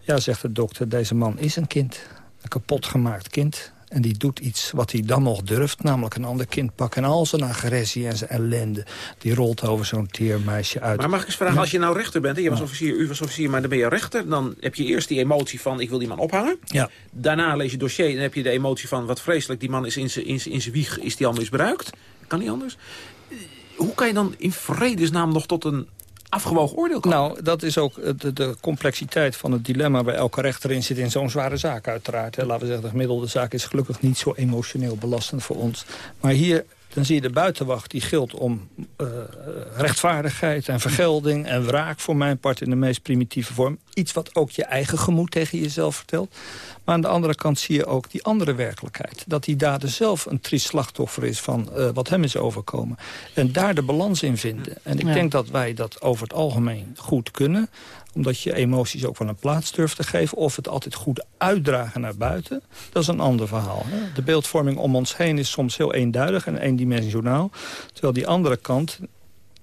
Ja, zegt de dokter, deze man is een kind. Een kapot gemaakt kind. En die doet iets wat hij dan nog durft, namelijk een ander kind pakken. En al zijn agressie en zijn ellende, die rolt over zo'n teermeisje uit. Maar mag ik eens vragen, als je nou rechter bent, en je was officier, u was officier, maar dan ben je rechter, dan heb je eerst die emotie van, ik wil die man ophangen. Ja. Daarna lees je dossier en heb je de emotie van, wat vreselijk, die man is in zijn wieg, is die al misbruikt. Kan niet anders. Hoe kan je dan in vredesnaam nog tot een afgewogen oordeel komen. Nou, dat is ook de, de, complexiteit van het dilemma... waar elke rechter in zit in zo'n zware zaak uiteraard. Laten we zeggen, de gemiddelde zaak is gelukkig niet zo emotioneel belastend voor ons. Maar hier dan zie je de buitenwacht die gilt om uh, rechtvaardigheid en vergelding en wraak voor mijn part in de meest primitieve vorm. Iets wat ook je eigen gemoed tegen jezelf vertelt. Maar aan de andere kant zie je ook die andere werkelijkheid. Dat die dader zelf een triest slachtoffer is van uh, wat hem is overkomen. En daar de balans in vinden. En ik denk dat wij dat over het algemeen goed kunnen omdat je emoties ook van een plaats durft te geven. Of het altijd goed uitdragen naar buiten. Dat is een ander verhaal. Hè? De beeldvorming om ons heen is soms heel eenduidig en eendimensionaal. Terwijl die andere kant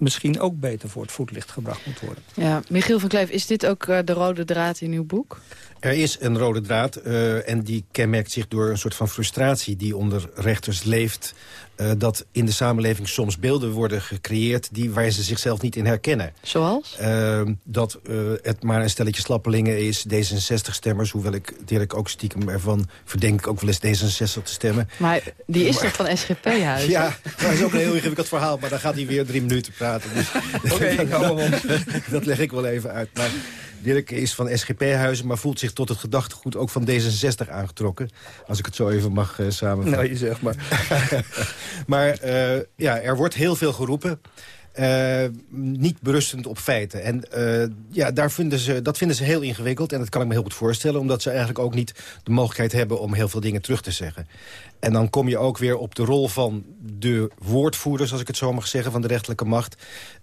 misschien ook beter voor het voetlicht gebracht moet worden. Ja, Michiel van Kleef, is dit ook uh, de rode draad in uw boek? Er is een rode draad uh, en die kenmerkt zich door een soort van frustratie... die onder rechters leeft uh, dat in de samenleving soms beelden worden gecreëerd... Die, waar ze zichzelf niet in herkennen. Zoals? Uh, dat het maar een stelletje slappelingen is, D66-stemmers... hoewel ik Dirk ook stiekem ervan verdenk ik ook wel eens D66 te stemmen. Maar die is toch van SGP-huis? Ja, dat is ook een heel ingewikkeld verhaal... maar dan gaat hij weer drie minuten praten. Dus Oké, okay, dat leg ik wel even uit. Maar Dirk is van SGP-huizen, maar voelt zich tot het gedachtegoed ook van D66 aangetrokken. Als ik het zo even mag uh, samenvatten. Nou, je zegt maar. maar uh, ja, er wordt heel veel geroepen. Uh, niet berustend op feiten. En uh, ja, daar vinden ze, dat vinden ze heel ingewikkeld. En dat kan ik me heel goed voorstellen. Omdat ze eigenlijk ook niet de mogelijkheid hebben om heel veel dingen terug te zeggen. En dan kom je ook weer op de rol van de woordvoerders, als ik het zo mag zeggen, van de rechterlijke macht.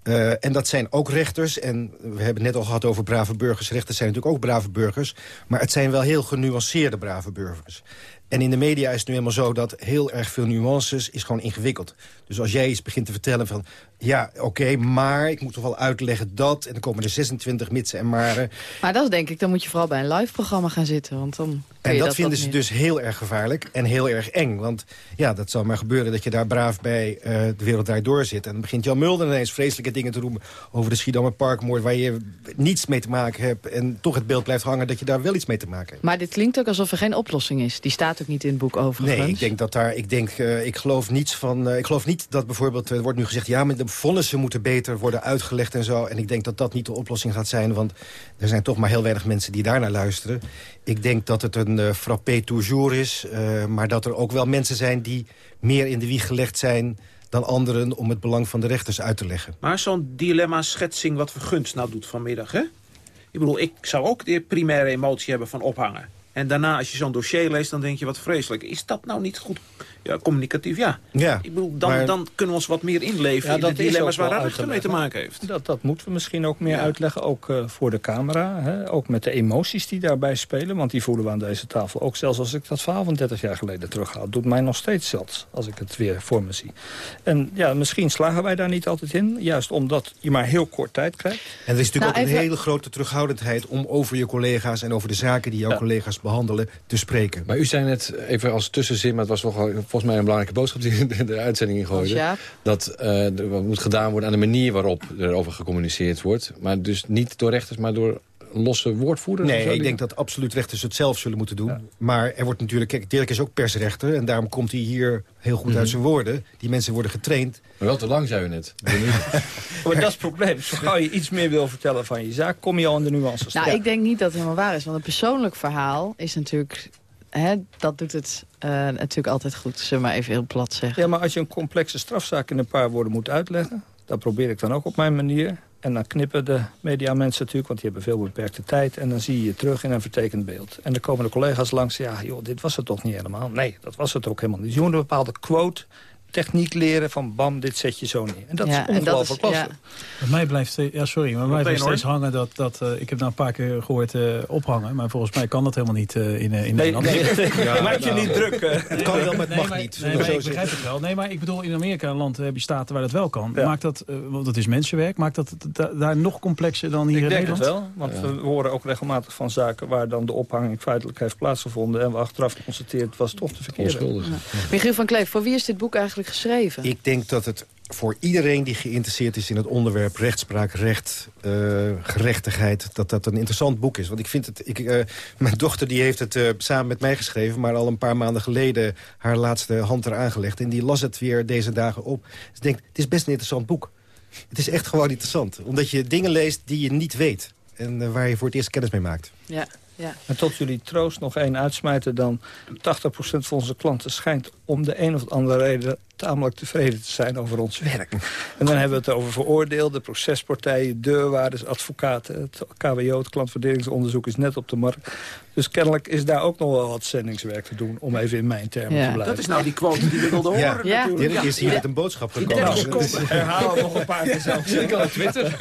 Uh, en dat zijn ook rechters. En we hebben het net al gehad over brave burgers. Rechters zijn natuurlijk ook brave burgers. Maar het zijn wel heel genuanceerde brave burgers. En in de media is het nu helemaal zo dat heel erg veel nuances is gewoon ingewikkeld. Dus als jij iets begint te vertellen van... ja, oké, okay, maar ik moet toch wel uitleggen dat... en dan komen er 26 mitsen en maren. Maar dat is denk ik, dan moet je vooral bij een live-programma gaan zitten. Want dan en dat, dat, vinden ze dus heel erg gevaarlijk en heel erg eng. Want ja, dat zal maar gebeuren dat je daar braaf bij uh, de wereld daar door zit. En dan begint Jan Mulder ineens vreselijke dingen te roepen... over de Schiedammer Parkmoord, waar je niets mee te maken hebt... en toch het beeld blijft hangen dat je daar wel iets mee te maken hebt. Maar dit klinkt ook alsof er geen oplossing is. Die staat ook niet in het boek overigens. Nee, ik denk dat daar... Ik, denk, uh, ik geloof niets van... Uh, ik geloof niet dat bijvoorbeeld... Er wordt nu gezegd, ja, maar de vonnissen moeten beter worden uitgelegd en zo. En ik denk dat dat niet de oplossing gaat zijn. Want er zijn toch maar heel weinig mensen die daarnaar luisteren. Ik denk dat het een uh, frappé toujours is. Uh, maar dat er ook wel mensen zijn die meer in de wieg gelegd zijn dan anderen om het belang van de rechters uit te leggen. Maar zo'n dilemma-schetsing wat Vergunst nou doet vanmiddag, hè? Ik bedoel, ik zou ook de primaire emotie hebben van ophangen. En daarna, als je zo'n dossier leest, dan denk je wat vreselijk. Is dat nou niet goed ja, communicatief? Ja. ja ik bedoel, dan, maar... dan kunnen we ons wat meer inleven ja, in de dilemma's waar rechter mee te maken heeft. Dat, dat moeten we misschien ook meer ja. uitleggen, ook uh, voor de camera. Hè? Ook met de emoties die daarbij spelen. Want die voelen we aan deze tafel. Ook zelfs als ik dat verhaal van 30 jaar geleden terughaal. doet mij nog steeds zelfs, als ik het weer voor me zie. En ja, misschien slagen wij daar niet altijd in. Juist omdat je maar heel kort tijd krijgt. En er is natuurlijk nou, ook even... een hele grote terughoudendheid... om over je collega's en over de zaken die jouw collega's behandelen te spreken. Maar u zei net, even als tussenzin, maar het was wel volgens mij een belangrijke boodschap die de, de uitzending ingooide. Ja. Dat uh, er wat moet gedaan worden aan de manier waarop er over gecommuniceerd wordt. Maar dus niet door rechters, maar door losse woordvoerders? Nee, ik denk dat absoluut rechters het zelf zullen moeten doen. Ja. Maar er wordt natuurlijk... Kijk, Dirk is ook persrechter en daarom komt hij hier heel goed mm -hmm. uit zijn woorden. Die mensen worden getraind. Maar wel te lang, zei u net. maar dat is het probleem. Zo gauw je iets meer wil vertellen van je zaak... kom je al in de nuances. Nou, ik denk niet dat het helemaal waar is. Want een persoonlijk verhaal is natuurlijk... Hè, dat doet het uh, natuurlijk altijd goed, zullen we maar even heel plat zeggen. Ja, maar als je een complexe strafzaak in een paar woorden moet uitleggen... dat probeer ik dan ook op mijn manier... En dan knippen de mediamensen natuurlijk, want die hebben veel beperkte tijd. En dan zie je je terug in een vertekend beeld. En dan komen de collega's langs, ja, joh, dit was het toch niet helemaal. Nee, dat was het ook helemaal niet. Je moet een bepaalde quote techniek leren van bam, dit zet je zo neer. En dat is ongelooflijk lastig. Ja. Bij mij blijft, ja, sorry, maar mij blijft steeds hangen dat, dat uh, ik heb nou een paar keer gehoord uh, ophangen, maar volgens mij kan dat helemaal niet uh, in, in nee, Nederland. Nee, ja, maak je nou, niet druk. Het kan wel, maar het mag nee, niet. Nee, maar ik begrijp het wel. Nee, maar ik bedoel, in Amerika, een land heb je staten waar dat wel kan. Ja. Maakt dat, want dat is mensenwerk, maakt dat da daar nog complexer dan hier ik in Nederland? Ik denk het wel, want we horen ook regelmatig van zaken waar dan de ophanging feitelijk heeft plaatsgevonden en we achteraf geconstateerd was toch te verkeerde. Michiel van Kleef, voor wie is dit boek eigenlijk geschreven? Ik denk dat het voor iedereen die geïnteresseerd is in het onderwerp rechtspraak, recht, uh, gerechtigheid, dat dat een interessant boek is. Want ik vind het, ik, uh, mijn dochter die heeft het uh, samen met mij geschreven, maar al een paar maanden geleden haar laatste hand eraan gelegd. En die las het weer deze dagen op. Dus ik denk, het is best een interessant boek. Het is echt gewoon interessant, omdat je dingen leest die je niet weet. En waar je voor het eerst kennis mee maakt. Ja. Ja. En tot jullie troost nog één uitsmijten dan. 80% van onze klanten schijnt om de een of andere reden tamelijk tevreden te zijn over ons werk. En dan hebben we het over veroordeelde, procespartijen, deurwaarders, advocaten. Het KWO, het klantverdelingsonderzoek, is net op de markt. Dus kennelijk is daar ook nog wel wat zendingswerk te doen... om even in mijn termen ja. te blijven. Dat is nou die quote die we wilden horen ja. Dirk is hier met een boodschap gekomen. Nou, herhalen nog een paar keer zelf. Zeker op Twitter.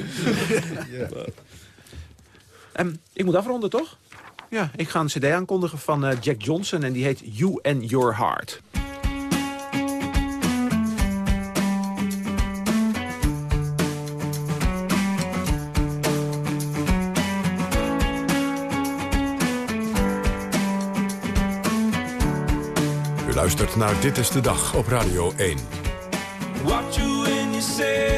Um, ik moet afronden, toch? Ja, ik ga een cd aankondigen van uh, Jack Johnson en die heet You and Your Heart. U luistert naar Dit is de Dag op Radio 1. What you when you say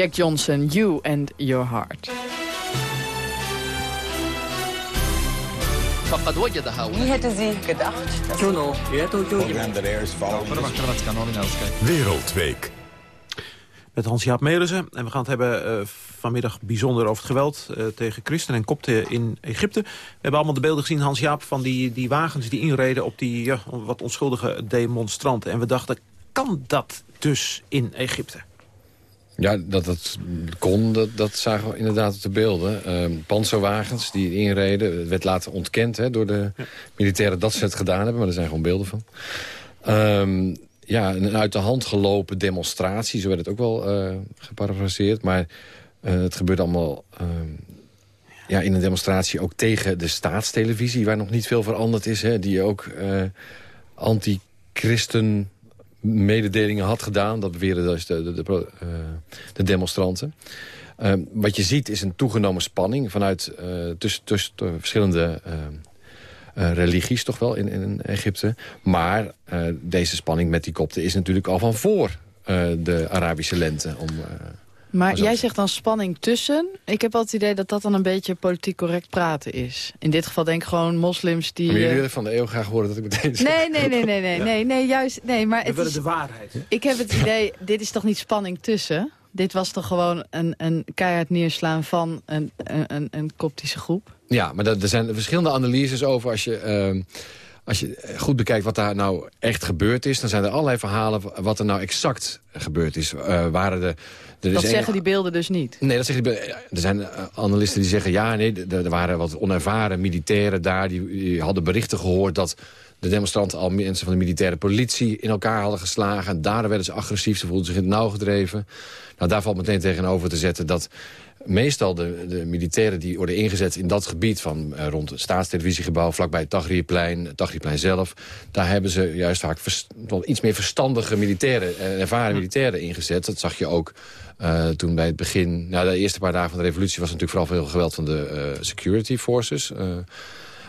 Jack Johnson, You and Your Heart. فقد وجدها Wie hätte sie gedacht? Juno. Wereldweek. Met Hans-Jaap Melissen. En we gaan het hebben uh, vanmiddag bijzonder over het geweld uh, tegen christenen en kopten in Egypte. We hebben allemaal de beelden gezien, Hans-Jaap, van die, die wagens die inreden op die ja, wat onschuldige demonstranten. En we dachten, kan dat dus in Egypte? Ja, dat dat kon, dat, dat zagen we inderdaad op de beelden. Uh, panzerwagens die inreden. Het werd later ontkend hè, door de militairen dat ze het gedaan hebben. Maar er zijn gewoon beelden van. Um, ja, een uit de hand gelopen demonstratie. Zo werd het ook wel uh, geparafraseerd. Maar uh, het gebeurde allemaal uh, ja, in een demonstratie ook tegen de staatstelevisie... waar nog niet veel veranderd is. Hè, die ook anti-christen mededelingen had gedaan. Dat beweren dus de, de, de, de demonstranten. Uh, wat je ziet is een toegenomen spanning vanuit uh, tussen, verschillende religies toch wel in, in Egypte. Maar deze spanning met die kopten is natuurlijk al van voor de Arabische lente. Om, Maar jij zegt dan spanning tussen. Ik heb altijd het idee dat dat dan een beetje politiek correct praten is. In dit geval denk ik gewoon moslims die... Maar jullie eh, willen van de eeuw graag horen dat ik meteen zeg. Nee, nee, nee, nee, nee, Ja. nee, nee, juist, nee, maar We het willen is, de waarheid. hè? ik heb het idee, dit is toch niet spanning tussen? Dit was toch gewoon een, een keihard neerslaan van een, een, een, een koptische groep? Ja, maar dat- er zijn verschillende analyses over. Als je, ehm, als je goed bekijkt wat daar nou echt gebeurd is... dan zijn er allerlei verhalen wat er nou exact gebeurd is. Eh, waren de, Dat een- zeggen die beelden dus niet. Nee, dat zeggen die, er zijn eh, analisten die zeggen... ja, nee, er waren wat onervaren militairen daar... Die, die hadden berichten gehoord dat de demonstranten... al mensen van de militaire politie in elkaar hadden geslagen. En daar werden ze agressief, ze voelden zich in het nauw gedreven. Nou, daar valt meteen tegenover te zetten dat... Meestal de, de militairen die worden ingezet in dat gebied van eh, rond het staatstelevisiegebouw, vlakbij het Tahrirplein, het Tahrirplein zelf, daar hebben ze juist vaak vers- wel iets meer verstandige militairen, eh, ervaren militairen ingezet. Dat zag je ook eh, toen bij het begin, nou, de eerste paar dagen van de revolutie was natuurlijk vooral veel geweld van de security forces.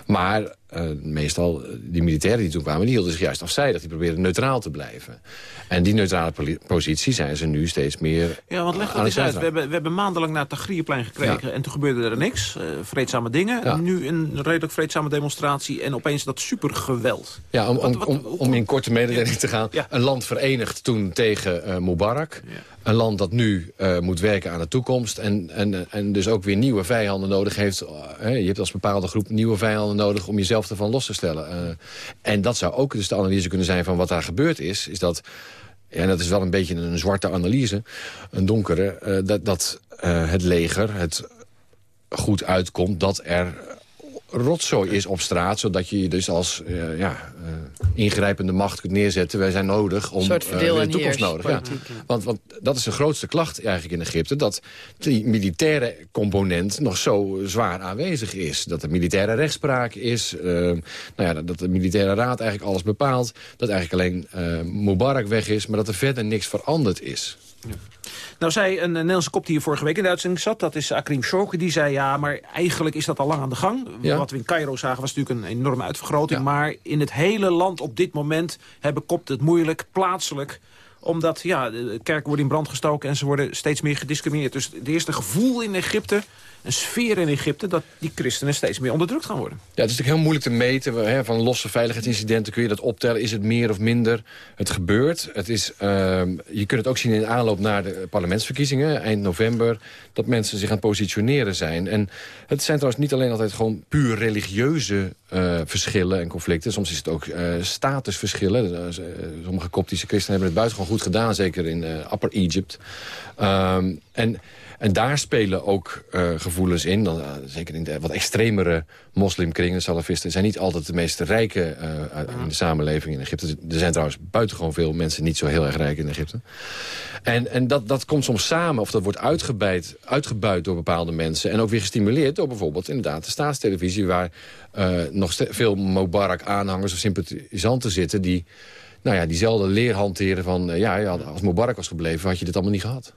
maar eh, meestal, eh, die militairen die toen kwamen, die hielden zich juist afzijdig. Die probeerden neutraal te blijven. En die neutrale positie zijn ze nu steeds meer Ja, want leg dat eens uit. We hebben, we hebben maandenlang naar het Tagrierplein gekregen... en toen gebeurde er niks. eh, vreedzame dingen. Ja. Nu een redelijk vreedzame demonstratie... en opeens dat supergeweld. Ja, om, om, om, om in korte mededeling te gaan. Een land verenigd toen tegen Mubarak. Een land dat nu moet werken aan de toekomst. En, en, en dus ook weer nieuwe vijanden nodig heeft. Je hebt als bepaalde groep nieuwe vijanden nodig om jezelf ervan los te stellen. Eh, en dat zou ook dus de analyse kunnen zijn van wat daar gebeurd is. Is dat, en dat is wel een beetje een zwarte analyse. Een donkere. eh, dat dat eh, het leger het goed uitkomt dat er rotzooi is op straat... zodat je je dus als eh, ja, eh, ingrijpende macht kunt neerzetten. Wij zijn nodig om eh, de toekomst nodig. Ja. Want, want dat is de grootste klacht eigenlijk in Egypte... dat die militaire component nog zo zwaar aanwezig is. Dat er militaire rechtspraak is. nou ja, dat- de militaire raad eigenlijk alles bepaalt. Dat eigenlijk alleen Mubarak weg is... maar dat er verder niks veranderd is. Nou zei een Nederlandse kop die hier vorige week in de uitzending zat... dat is Akrim Shoki, die zei ja, maar eigenlijk is dat al lang aan de gang. Ja. Wat we in Cairo zagen was natuurlijk een enorme uitvergroting. Maar in het hele land op dit moment hebben kopten het moeilijk, plaatselijk omdat ja, de kerken worden in brand gestoken en ze worden steeds meer gediscrimineerd. Dus het eerste gevoel in Egypte, een sfeer in Egypte... dat die christenen steeds meer onderdrukt gaan worden. Ja, het is natuurlijk heel moeilijk te meten. Hè, van losse veiligheidsincidenten kun je dat optellen. Is het meer of minder? Het gebeurt. Het is, ehm, je kunt het ook zien in de aanloop naar de parlementsverkiezingen. Eind november. Dat mensen zich aan het positioneren zijn. En het zijn trouwens niet alleen altijd gewoon puur religieuze eh, verschillen en conflicten. Soms is het ook eh, statusverschillen. Eh, sommige koptische christenen hebben het buitengewoon goed gedaan. Zeker in Upper Egypt. Ehm, en... En daar spelen ook eh, gevoelens in. Dan, eh, zeker in de wat extremere moslimkringen, salafisten... zijn niet altijd de meest rijke eh, in de samenleving in Egypte. Er zijn trouwens buitengewoon veel mensen niet zo heel erg rijk in Egypte. En, en dat, dat komt soms samen, of dat wordt uitgebuit, uitgebuit door bepaalde mensen... en ook weer gestimuleerd door bijvoorbeeld inderdaad de staatstelevisie... waar nog veel Mubarak-aanhangers of sympathisanten zitten... die nou ja, diezelfde leer hanteren van... eh, ja, ja, als Mubarak was gebleven, had je dit allemaal niet gehad.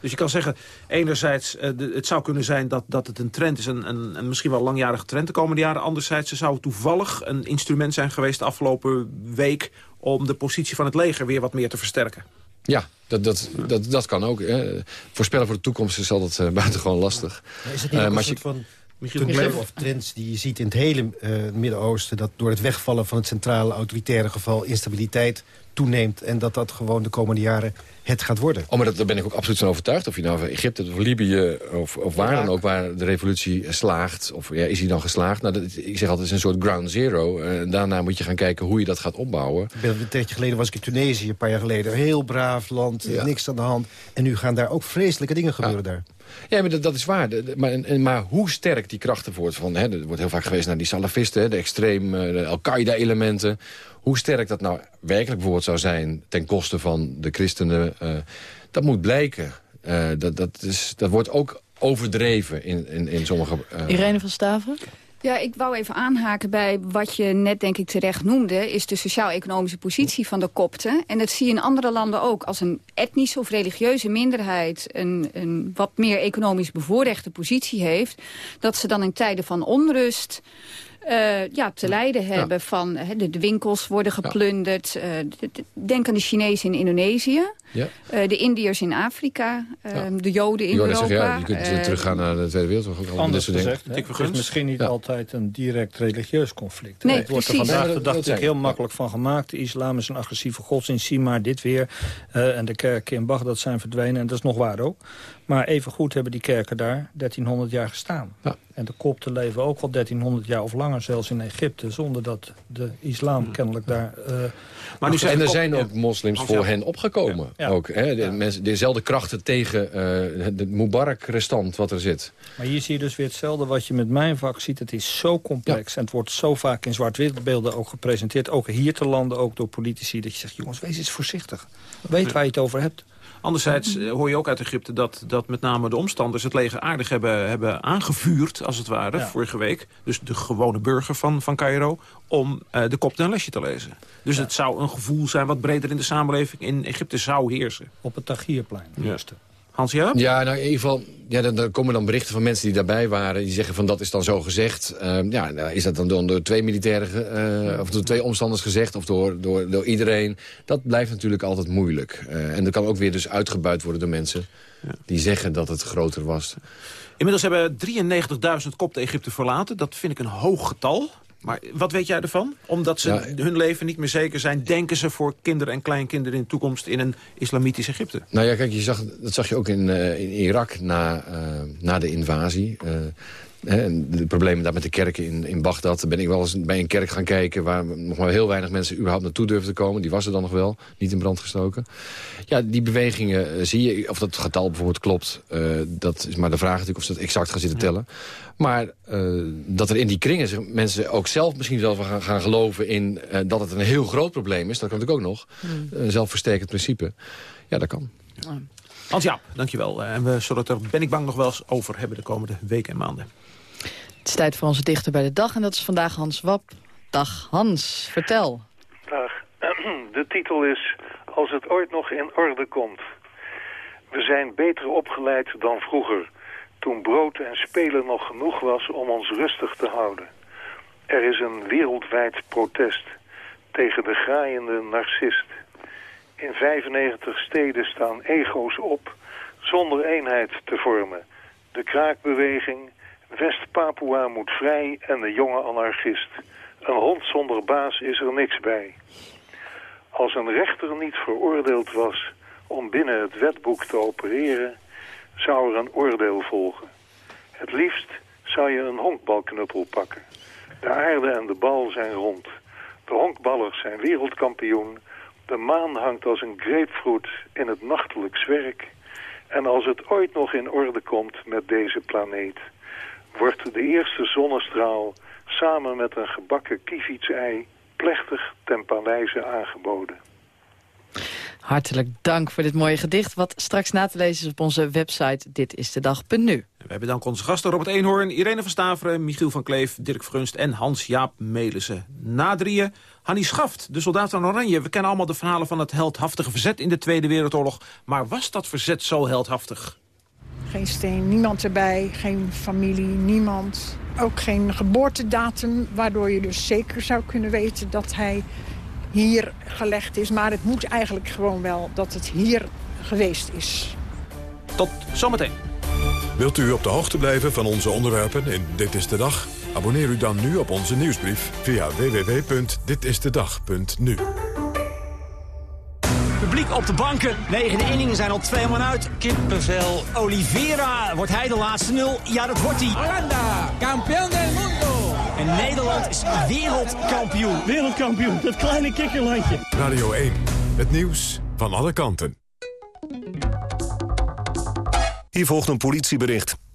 Dus je kan zeggen, enerzijds, eh, het zou kunnen zijn dat, dat het een trend is... Een, een, een misschien wel langjarige trend de komende jaren. Anderzijds zou het toevallig een instrument zijn geweest de afgelopen week... om de positie van het leger weer wat meer te versterken. Ja, dat, dat, dat, dat kan ook. Hè. Voorspellen voor de toekomst is altijd uh, buitengewoon lastig. Maar is het niet Eh, ook maar een als soort je- van Michiel, tendens of trends die je ziet in het hele eh, Midden-Oosten... dat door het wegvallen van het centrale autoritaire geval instabiliteit toeneemt... en dat dat gewoon de komende jaren het gaat worden. Oh, maar dat, daar ben ik ook absoluut van overtuigd. Of je nou van Egypte of Libië of, of waar dan ook... waar de revolutie slaagt, of ja, is die dan geslaagd? Nou, dat, ik zeg altijd, het is een soort ground zero. Eh, En daarna moet je gaan kijken hoe je dat gaat opbouwen. Een tijdje geleden was ik in Tunesië, een paar jaar geleden. Heel braaf land, niks aan de hand. En nu gaan daar ook vreselijke dingen gebeuren daar. Ja, maar dat, dat is waar. De- de- maar, en- maar hoe sterk die krachten wordt... Van, hè, er wordt heel vaak geweest naar die salafisten... hè, de extreem eh, de Al-Qaeda-elementen. Hoe sterk dat nou werkelijk bijvoorbeeld zou zijn... ten koste van de christenen, eh, dat moet blijken. Eh, dat, dat, is, dat wordt ook overdreven in, in, in sommige... eh, Irene van Staven? Ja, ik wou even aanhaken bij wat je net denk ik terecht noemde... is de sociaal-economische positie van de kopten. En dat zie je in andere landen ook. Als een etnische of religieuze minderheid... een, een wat meer economisch bevoorrechte positie heeft... dat ze dan in tijden van onrust... eh, ja, te lijden hebben van hè, de, de winkels worden geplunderd. eh, denk aan de Chinezen in Indonesië. Ja. Eh, de Indiërs in Afrika, eh, de Joden in Europa. zeggen, ja, je kunt teruggaan naar de Tweede Wereldoorlog. Anders dit soort dingen. gezegd, het is misschien niet altijd een direct religieus conflict. Nee, het wordt er precies. vandaag de dag natuurlijk heel makkelijk van gemaakt. De islam is een agressieve godsdienst, zie maar dit weer. Eh, en de kerken in Bagdad zijn verdwenen en dat is nog waar ook. Maar evengoed hebben die kerken daar 1300 jaar gestaan. En de kopten leven ook wel 1300 jaar of langer zelfs in Egypte... zonder dat de islam kennelijk daar... eh, Maar nog- en er zijn ook moslims voor hen opgekomen. Ook, hè? De, mensen, dezelfde krachten tegen eh de Mubarak-restant wat er zit. Maar hier zie je dus weer hetzelfde wat je met mijn vak ziet. Het is zo complex en het wordt zo vaak in zwart-wit beelden ook gepresenteerd. Ook hier te landen, ook door politici. Dat je zegt, jongens, wees eens voorzichtig. Weet waar je het over hebt. Anderzijds eh, hoor je ook uit Egypte dat, dat met name de omstanders het leger aardig hebben, hebben aangevuurd, als het ware, Ja. vorige week. Dus de gewone burger van, van Cairo, om eh, de kop een lesje te lezen. Dus het zou een gevoel zijn wat breder in de samenleving in Egypte zou heersen. Op het Tagierplein. Juist. Ja? Ja, nou in ieder geval, ja, dan, dan komen dan berichten van mensen die daarbij waren. Die zeggen van dat is dan zo gezegd. Ehm, ja, nou, is dat dan door, twee militairen, eh, of door twee omstanders gezegd, of door, door, door iedereen? Dat blijft natuurlijk altijd moeilijk. Eh, en dat kan ook weer dus uitgebuit worden door mensen die zeggen dat het groter was. Inmiddels hebben 93.000 kopten Egypte verlaten. Dat vind ik een hoog getal. Maar wat weet jij ervan? Omdat ze Ja. hun leven niet meer zeker zijn... denken ze voor kinderen en kleinkinderen in de toekomst... in een islamitisch Egypte. Nou ja, kijk, je zag, dat zag je ook in, eh, in Irak na, eh, na de invasie. Eh, en de problemen daar met de kerken in, in Bagdad. Ben ik wel eens bij een kerk gaan kijken... waar nog maar heel weinig mensen überhaupt naartoe durfden te komen. Die was er dan nog wel, niet in brand gestoken. Ja, die bewegingen eh, zie je. Of dat getal bijvoorbeeld klopt. eh, dat is maar de vraag natuurlijk of ze dat exact gaan zitten tellen. Maar eh, dat er in die kringen zich mensen ook zelf misschien wel gaan, gaan geloven... in eh, dat het een heel groot probleem is. Dat kan natuurlijk ook nog. Een zelfverstekend principe. Ja, dat kan. Hans-Jaap, dankjewel. Eh, En we zullen het er, ben ik bang, nog wel eens over hebben de komende weken en maanden. Het is tijd voor onze dichter bij de dag en dat is vandaag Hans Wap. Dag Hans, vertel. Dag. De titel is Als het ooit nog in orde komt. We zijn beter opgeleid dan vroeger, toen brood en spelen nog genoeg was om ons rustig te houden. Er is een wereldwijd protest tegen de graaiende narcist. In 95 steden staan ego's op zonder eenheid te vormen. De kraakbeweging, West-Papua moet vrij en de jonge anarchist. Een hond zonder baas is er niks bij. Als een rechter niet veroordeeld was om binnen het wetboek te opereren, zou er een oordeel volgen. Het liefst zou je een honkbalknuppel pakken. De aarde en de bal zijn rond. De honkballers zijn wereldkampioen. De maan hangt als een grapefruit in het nachtelijk zwerk. En als het ooit nog in orde komt met deze planeet, wordt de eerste zonnestraal samen met een gebakken kievitsei plechtig ten paleize aangeboden. Hartelijk dank voor dit mooie gedicht... wat straks na te lezen is op onze website ditistedag.nu. Wij bedanken onze gasten Robert Eenhoorn, Irene van Staveren... Michiel van Kleef, Dirk Frunst en Hans-Jaap Melissen. Na drieën, Hannie Schaft, de soldaat van Oranje. We kennen allemaal de verhalen van het heldhaftige verzet in de Tweede Wereldoorlog. Maar was dat verzet zo heldhaftig? Geen steen, niemand erbij, geen familie, niemand. Ook geen geboortedatum, waardoor je dus zeker zou kunnen weten dat hij hier gelegd is. Maar het moet eigenlijk gewoon wel dat het hier geweest is. Tot zometeen. Wilt u op de hoogte blijven van onze onderwerpen in Dit is de Dag? Abonneer u dan nu op onze nieuwsbrief via www.ditistedag.nu. Publiek op de banken. Negen inningen zijn al twee man uit. Kippenvel. Oliveira. Wordt hij de laatste nul? Ja, dat wordt hij. Holanda, kampioen del mundo. En Nederland is wereldkampioen. Wereldkampioen, dat kleine kikkerlandje. Radio 1, het nieuws van alle kanten. Hier volgt een politiebericht.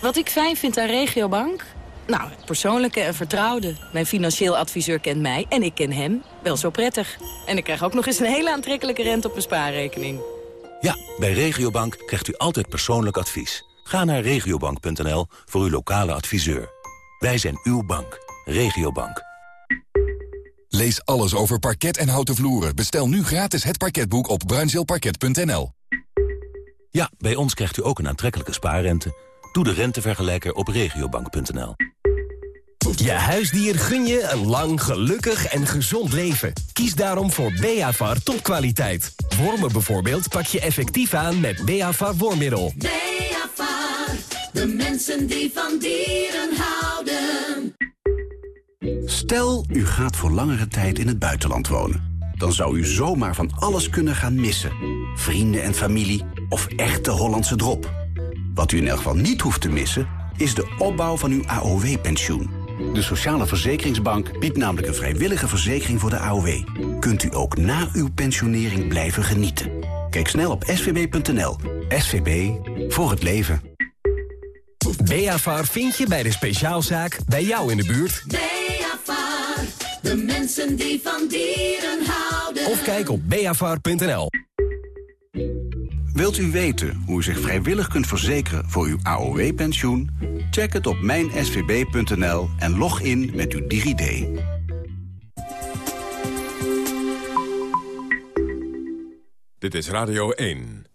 Wat ik fijn vind aan Regiobank? Nou, het persoonlijke en vertrouwde. Mijn financieel adviseur kent mij en ik ken hem. wel zo prettig. En ik krijg ook nog eens een hele aantrekkelijke rente op mijn spaarrekening. Ja, bij Regiobank krijgt u altijd persoonlijk advies. Ga naar regiobank.nl voor uw lokale adviseur. Wij zijn uw bank. Regiobank. Lees alles over parket en houten vloeren. Bestel nu gratis het parketboek op bruinzeelparket.nl. Ja, bij ons krijgt u ook een aantrekkelijke spaarrente. Doe de rentevergelijker op regiobank.nl. Je huisdier gun je een lang, gelukkig en gezond leven. Kies daarom voor Beavar topkwaliteit. Wormen bijvoorbeeld pak je effectief aan met Beavar wormmiddel. Beavar, de mensen die van dieren houden. Stel, u gaat voor langere tijd in het buitenland wonen. Dan zou u zomaar van alles kunnen gaan missen. Vrienden en familie of echte Hollandse drop. Wat u in elk geval niet hoeft te missen, is de opbouw van uw AOW-pensioen. De Sociale Verzekeringsbank biedt namelijk een vrijwillige verzekering voor de AOW. Kunt u ook na uw pensionering blijven genieten. Kijk snel op svb.nl. SVB, voor het leven. Beavar vind je bij de speciaalzaak bij jou in de buurt. Beavar, de mensen die van dieren houden. Of kijk op beavar.nl. Wilt u weten hoe u zich vrijwillig kunt verzekeren voor uw AOW-pensioen? Check het op mijnsvb.nl en log in met uw DigiD. Dit is Radio 1.